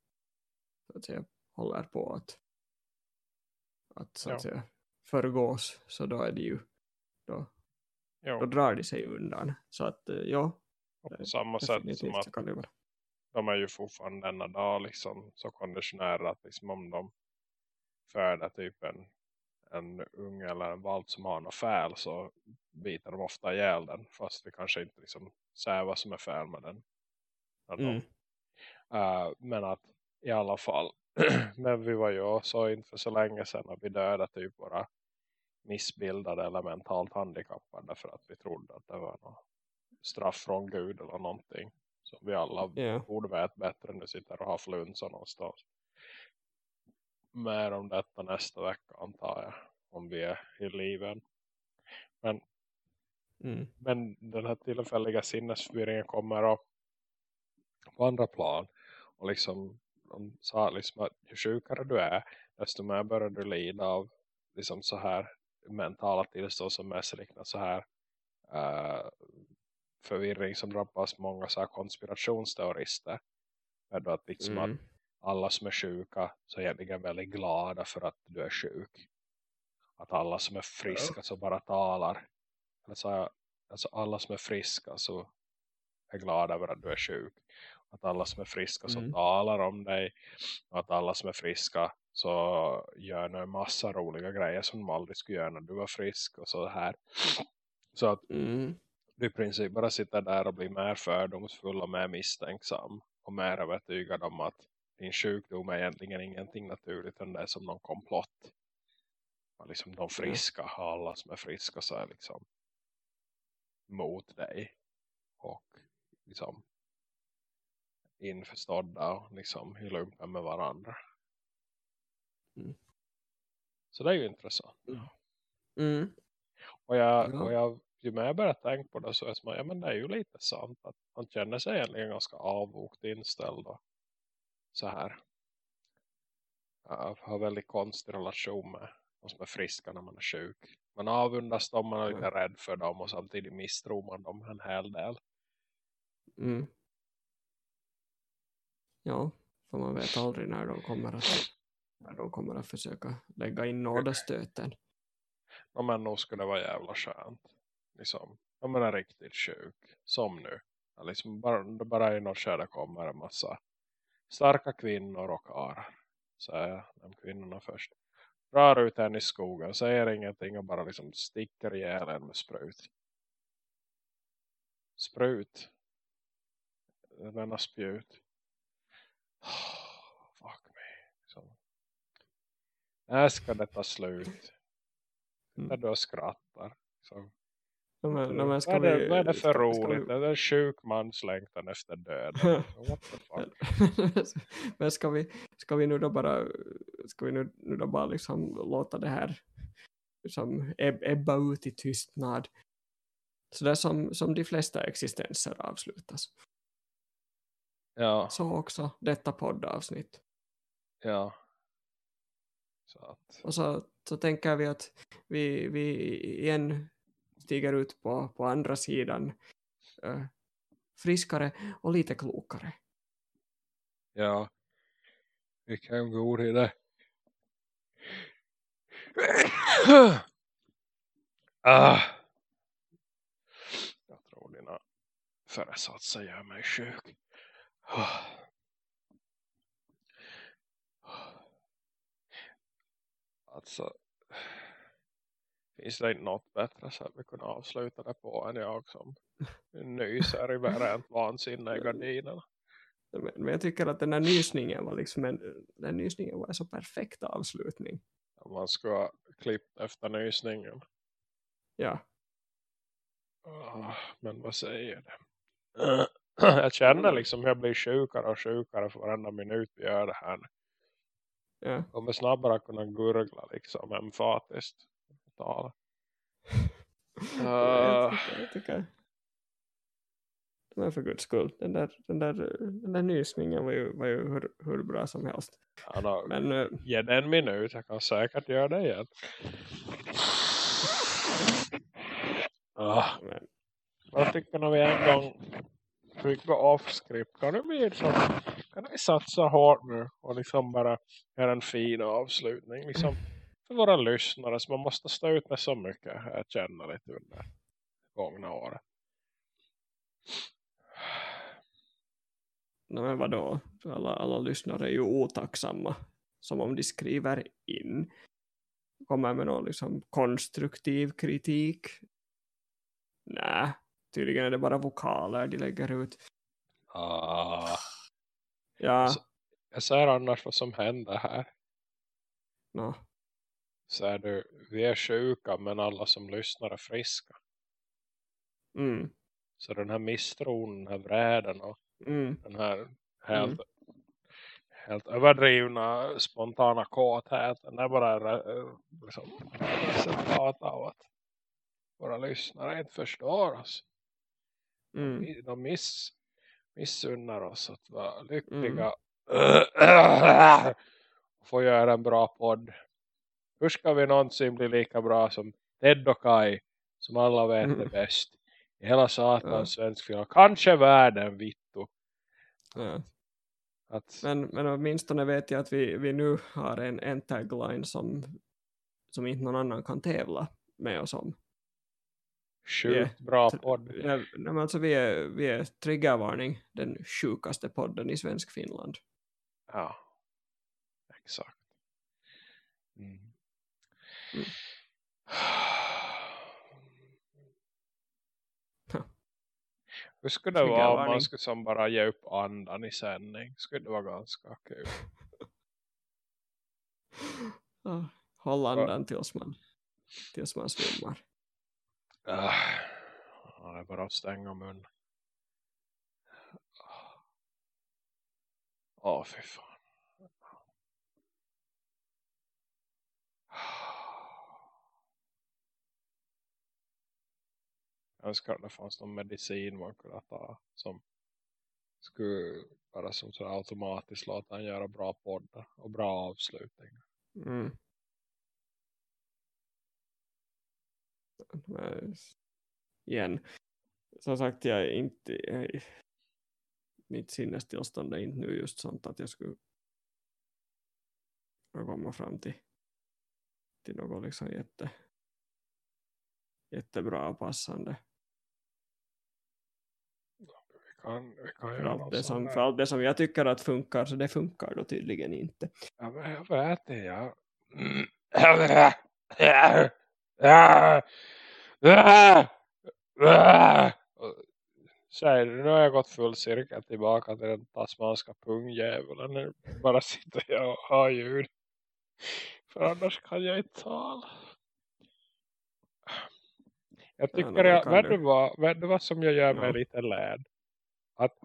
så att säga, håller på att, att så att Ja. säga, förgås. Så då är det ju, då, Jo, då drar de sig undan. Så att ja, och på samma sätt som att de är ju fortfarande denna dag liksom så konditionära att liksom om de föder typ en, en ung eller en valt som har något fel så biter de ofta ihjäl den fast vi kanske inte liksom säger vad som är fel med den. Mm. Eh, men att i alla fall <clears throat> men vi var ju så inte för så länge sedan att vi dödade typ våra missbildade eller mentalt handikappade för att vi trodde att det var något straff från Gud eller någonting. Så vi alla Ja. borde veta bättre än du sitter och har flunsa någonstans. Mer om detta nästa vecka antar jag. Om vi är i liven. Men, Mm. men den här tillfälliga sinnesförvirringen kommer att på andra plan. Och liksom de sa liksom att ju sjukare du är desto mer börjar du lida av liksom så här mentala tillstånd som mest liknar så här eh, förvirring som drabbas många så här konspirationsteorister. Då att liksom att Mm. Alla som är sjuka så är egentligen väldigt glada för att du är sjuk. Att alla som är friska så bara talar. Eller så här, alltså alla som är friska så är glada över att du är sjuk. Att alla som är friska så Mm. talar om dig. Och att alla som är friska så gör nu en massa roliga grejer som de aldrig skulle göra när du var frisk och så här. Så att Mm. du i princip bara sitter där och blir mer fördomsfull och mer misstänksam. Och mer övertygad om att din sjukdom är egentligen ingenting naturligt utan det är som någon komplott. Och liksom de friska, alla som är friska så är liksom mot dig. Och liksom införstådda och liksom i lumpen med varandra. Mm. Så det är ju intressant. Mm. Och jag, Ja. och jag ju mer jag börjar tänka på det så är det som ja, men det är ju lite sant att man känner sig egentligen ganska avvokt inställd och så här. Har väldigt konstig relation med de som är friska när man är sjuk. Man avundas dem, man är lite rädd för dem och samtidigt misstror man dem en hel del. Mm. Ja, för man vet aldrig när de kommer att, när de kommer att försöka lägga in nådastöten. Ja, men nog skulle det vara jävla skönt. Liksom, om man är riktigt sjuk. Som nu. Liksom bara, bara i något skede kommer en massa starka kvinnor och karlar. Så är de kvinnorna först. drar ut henne i skogen. Säger ingenting och bara liksom sticker ihjäl en med sprut. Sprut. Jag menar spjut. <sighs> fuck me. Så. När ska det ta slut? Mm. När du skrattar. Så. Men, men ska vad, är det, vi- vad är det för roligt? vi- Det är en sjuk mans längtan efter döden. <laughs> What the fuck? <laughs> Men ska vi, ska vi nu då bara ska vi nu, nu då bara liksom låta det här liksom eb, ebba ut i tystnad så det är som, som de flesta existenser avslutas. Ja, Så också detta poddavsnitt. ja. Så att, Och så, så tänker vi att vi, vi igen stiger ut på, på andra sidan eh, friskare och lite klokare. ja. Vilken god idé. ah. Jag tror dina föresatser gör mig sjuk. Ah. Ah. Alltså, finns det inte något bättre så att vi kunde avsluta det på än jag som nyser i rent vansinne i gardinerna. Men, jag tycker att den här nysningen var liksom en, den nysningen var en så perfekt avslutning. Om man ska ha klippt efter nysningen. Ja, Ah, Men vad säger det? <clears throat> Jag känner liksom hur jag blir sjukare och sjukare för varenda minut vi gör det här. ja. Jag kommer snabbare kunna gurgla liksom emfatiskt. Tala. <laughs> jag, Ah, tycker, jag tycker men för guds skull, den där, den där, den där nysningen var ju, var ju hur, hur bra som helst. ja, då, Men eh, Ge det en minut, jag kan säkert göra det igen. Ah, men, jag tycker när vi en gång fick gå off script kan kan vi satsa hårt nu och liksom bara göra en fin avslutning liksom för våra lyssnare så man måste stå ut med så mycket jag känner lite under gångna året. no, men vadå? Alla, alla lyssnare är ju otacksamma. Som om de skriver in. Kommer med någon liksom konstruktiv kritik. Nej, tydligen är det bara vokaler de lägger ut. Ah, Ja, Så- jag säger annars vad som händer här. no. Så är du, vi är sjuka men alla som lyssnar är friska. mm, Så den här misstron, den här vräden och mm, den här helt, helt överdrivna spontana kåtheten. Det är bara liksom, resultat av att våra lyssnare inte förstår oss. mm, De miss, missunnar oss att vara lyckliga. Mm. <clears throat> och få göra en bra podd. Hur ska vi någonsin bli lika bra som Ted och Kai som alla vet Mm. är bäst i hela satans Ja. svensk film. Kanske världen, Vittu. ja. Att, Men, men åtminstone vet jag att vi, vi nu har en, en tagline som, som inte någon annan kan tävla med oss om. sjukt bra podd. Ja, men alltså vi är, vi är triggervarning, den sjukaste podden i svensk Finland. Ja, exakt. Mm. Hur skulle det vara om man skulle som bara ge upp andan i sändning? Skulle det vara ganska kul. Ah, Håll andan tills man, tills man svimmar. Ah, det är bara att stänga munnen. Åh, fy fan. Önskar att det fanns någon medicin man kunde ta som skulle bara som så automatiskt låta en göra bra poddar och bra avslutningar. Mm. Igen, som sagt jag är inte jag, mitt sinnestillstånd är inte nu just sånt att jag skulle komma fram till, till något liksom jätte, jättebra och passande. Vi kan, vi kan För allt, det som, för allt det som jag tycker att funkar så det funkar då tydligen inte. Ja, men jag vet det, ja. Säger du, nu har jag gått full cirkel tillbaka till den tasmanska pungjävulen. Nu bara sitter jag och har ljud. För annars kan jag inte tala. Jag tycker Ja, jag, vet, du. vad, vet du vad som jag gör mig Ja. lite läd? Att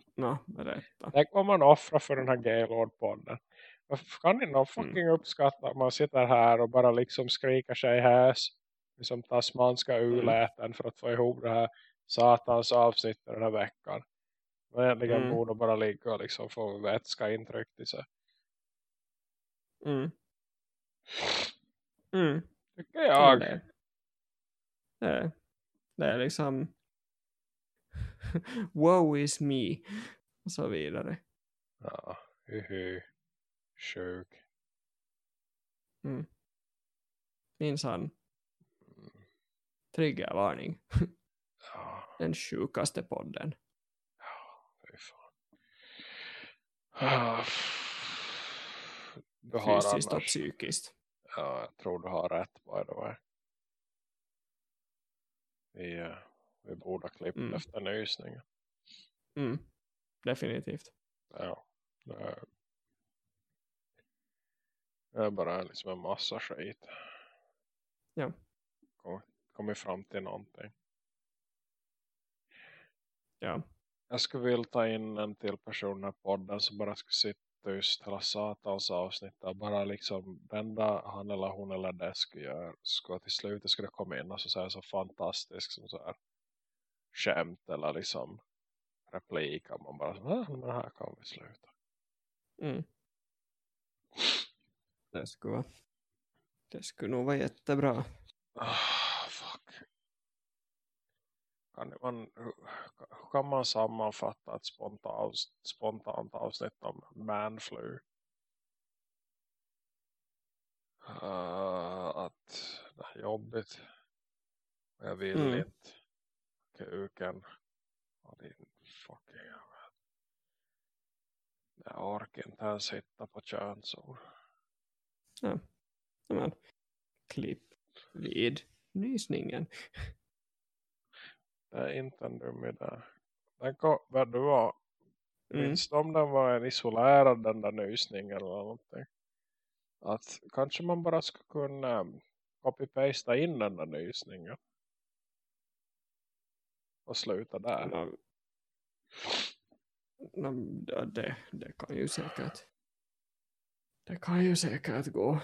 berätta. Tänk vad man offrar för den här Gaylord-podden. Varför kan ni Mm. någon fucking uppskatta att man sitter här och bara liksom skriker sig häs. Liksom tasmanska Mm. uläten för att få ihop det här satans avsnitt den här veckan. Man egentligen Mm. borde bara ligga och liksom få vätska intryckt i sig. Mm. <sighs> Mm. Tycker Ja, jag. det, är- det är liksom <laughs> wow is me och så vidare. Ja, hyhy. Sjuk. Minsann. Triggervarning. Ja, Den sjukaste podden. fy fan. Ah, Du har Fysiskt och annars. psykiskt. Ja, jag tror du har rätt by the way. Vi, eh, vi borde ha klippt Mm. efter nysningen. Mm. Definitivt. Ja, det är, det är bara liksom en massa skit. Ja. Kom, kommit fram till någonting. Ja. Jag skulle vilja ta in en till person i podden som bara skulle sitta tyst hela satans avsnitt. och Bara liksom det enda han eller hon eller det skulle göra skulle till slut skulle komma in och så säga så fantastiskt som så här skämt eller liksom replik. Och man bara så, ah, men här kan vi sluta. Mm. Det skulle vara det skulle nog vara jättebra. Ah, fuck. Kan man, kan man sammanfatta ett spontant, spontant avsnitt om manflu? Uh, att det är jobbigt. Jag vill Mm. inte. Kuken. Och din fucking orkar inte ens hitta på könsord. Ja. Men, klipp vid nysningen. Det är inte en dum idé. Om- vad du var. Mm. Minns du om den var en isolerad den där nysningen eller någonting? Att kanske man bara ska kunna copy-pasta in den där nysningen. Och sluta där. Nå, ja, det, det kan ju säkert det kan ju säkert gå.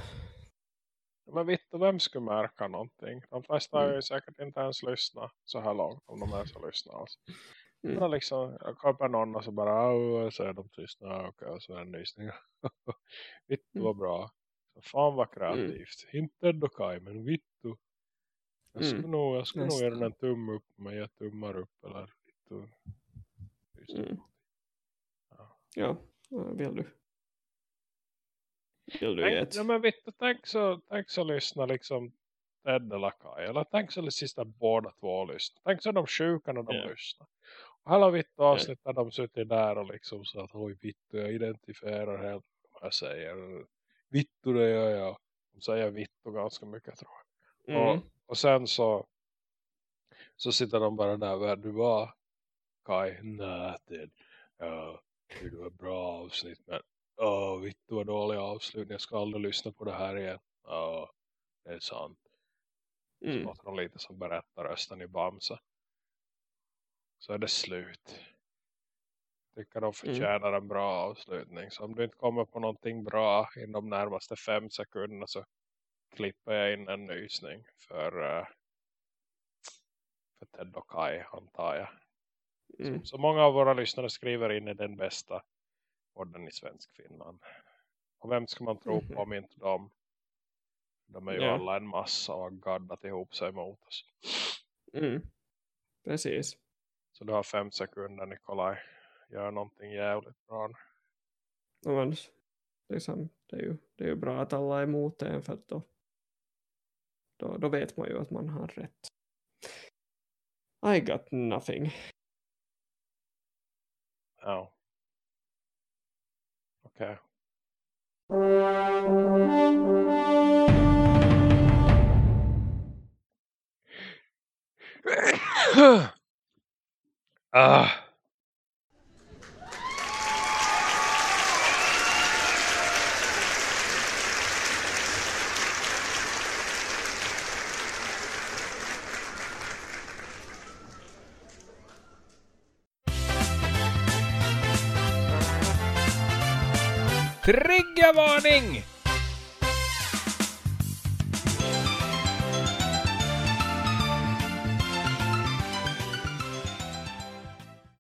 Men vet du vem skulle märka någonting? De flesta har Mm. ju säkert inte ens lyssnat så här långt. Om de ens har lyssnat alls. Mm. Bara liksom, jag kommer någon och så bara, "Au", så är de. Ja, okej, och så är det en nysning. <laughs> Vittu var bra. Så fan vad kreativt. Inte Dokai, men Vittu. Jag skulle Mm. nog, jag skulle nog göra en tumme upp med jag tummar upp eller det. Mm. Ja, ja, vill du? Vill du Tänk, ja, men Vittu, tänk så, tänk så lyssna liksom Ted eller Kai. Eller tänk så sista båda två lyssnar. Tänk så de sjuka när de Ja. lyssnar. Och alla Vittu avsnitt där de sitter där och liksom så att oj Vittu jag identifierar helt vad jag säger. Vittu det gör jag. De säger Vittu ganska mycket tror jag. Mm. Och, och sen så så sitter de bara där vad du var Kai. Nej. Ja, det var bra avsnitt men Åh, Vittu vad dåliga avslut. Jag ska aldrig lyssna på det här igen. Ja, det är sant. Så Mm. låter de lite som berättarrösten i Bamse. Så är det slut. Tycker de förtjänar en bra avslutning. Så om du inte kommer på någonting bra inom de närmaste fem sekunderna så klipper jag in en nysning för, uh, för Ted och Kai antar jag. Mm. Så många av våra lyssnare skriver in i den bästa podden i svensk Finland. Och vem ska man tro Mhm. på om inte dem? De är ju Ja. alla en massa och har gaddat ihop sig mot oss. Mm. Precis. Så du har fem sekunder Nikolaj. Gör någonting jävligt bra. nu. Liksom, det, är ju, det är ju bra att alla är emot en för att då, då, då vet man ju att man har rätt. I got nothing. Oh. Okej. Okay. ah. Triggervarning!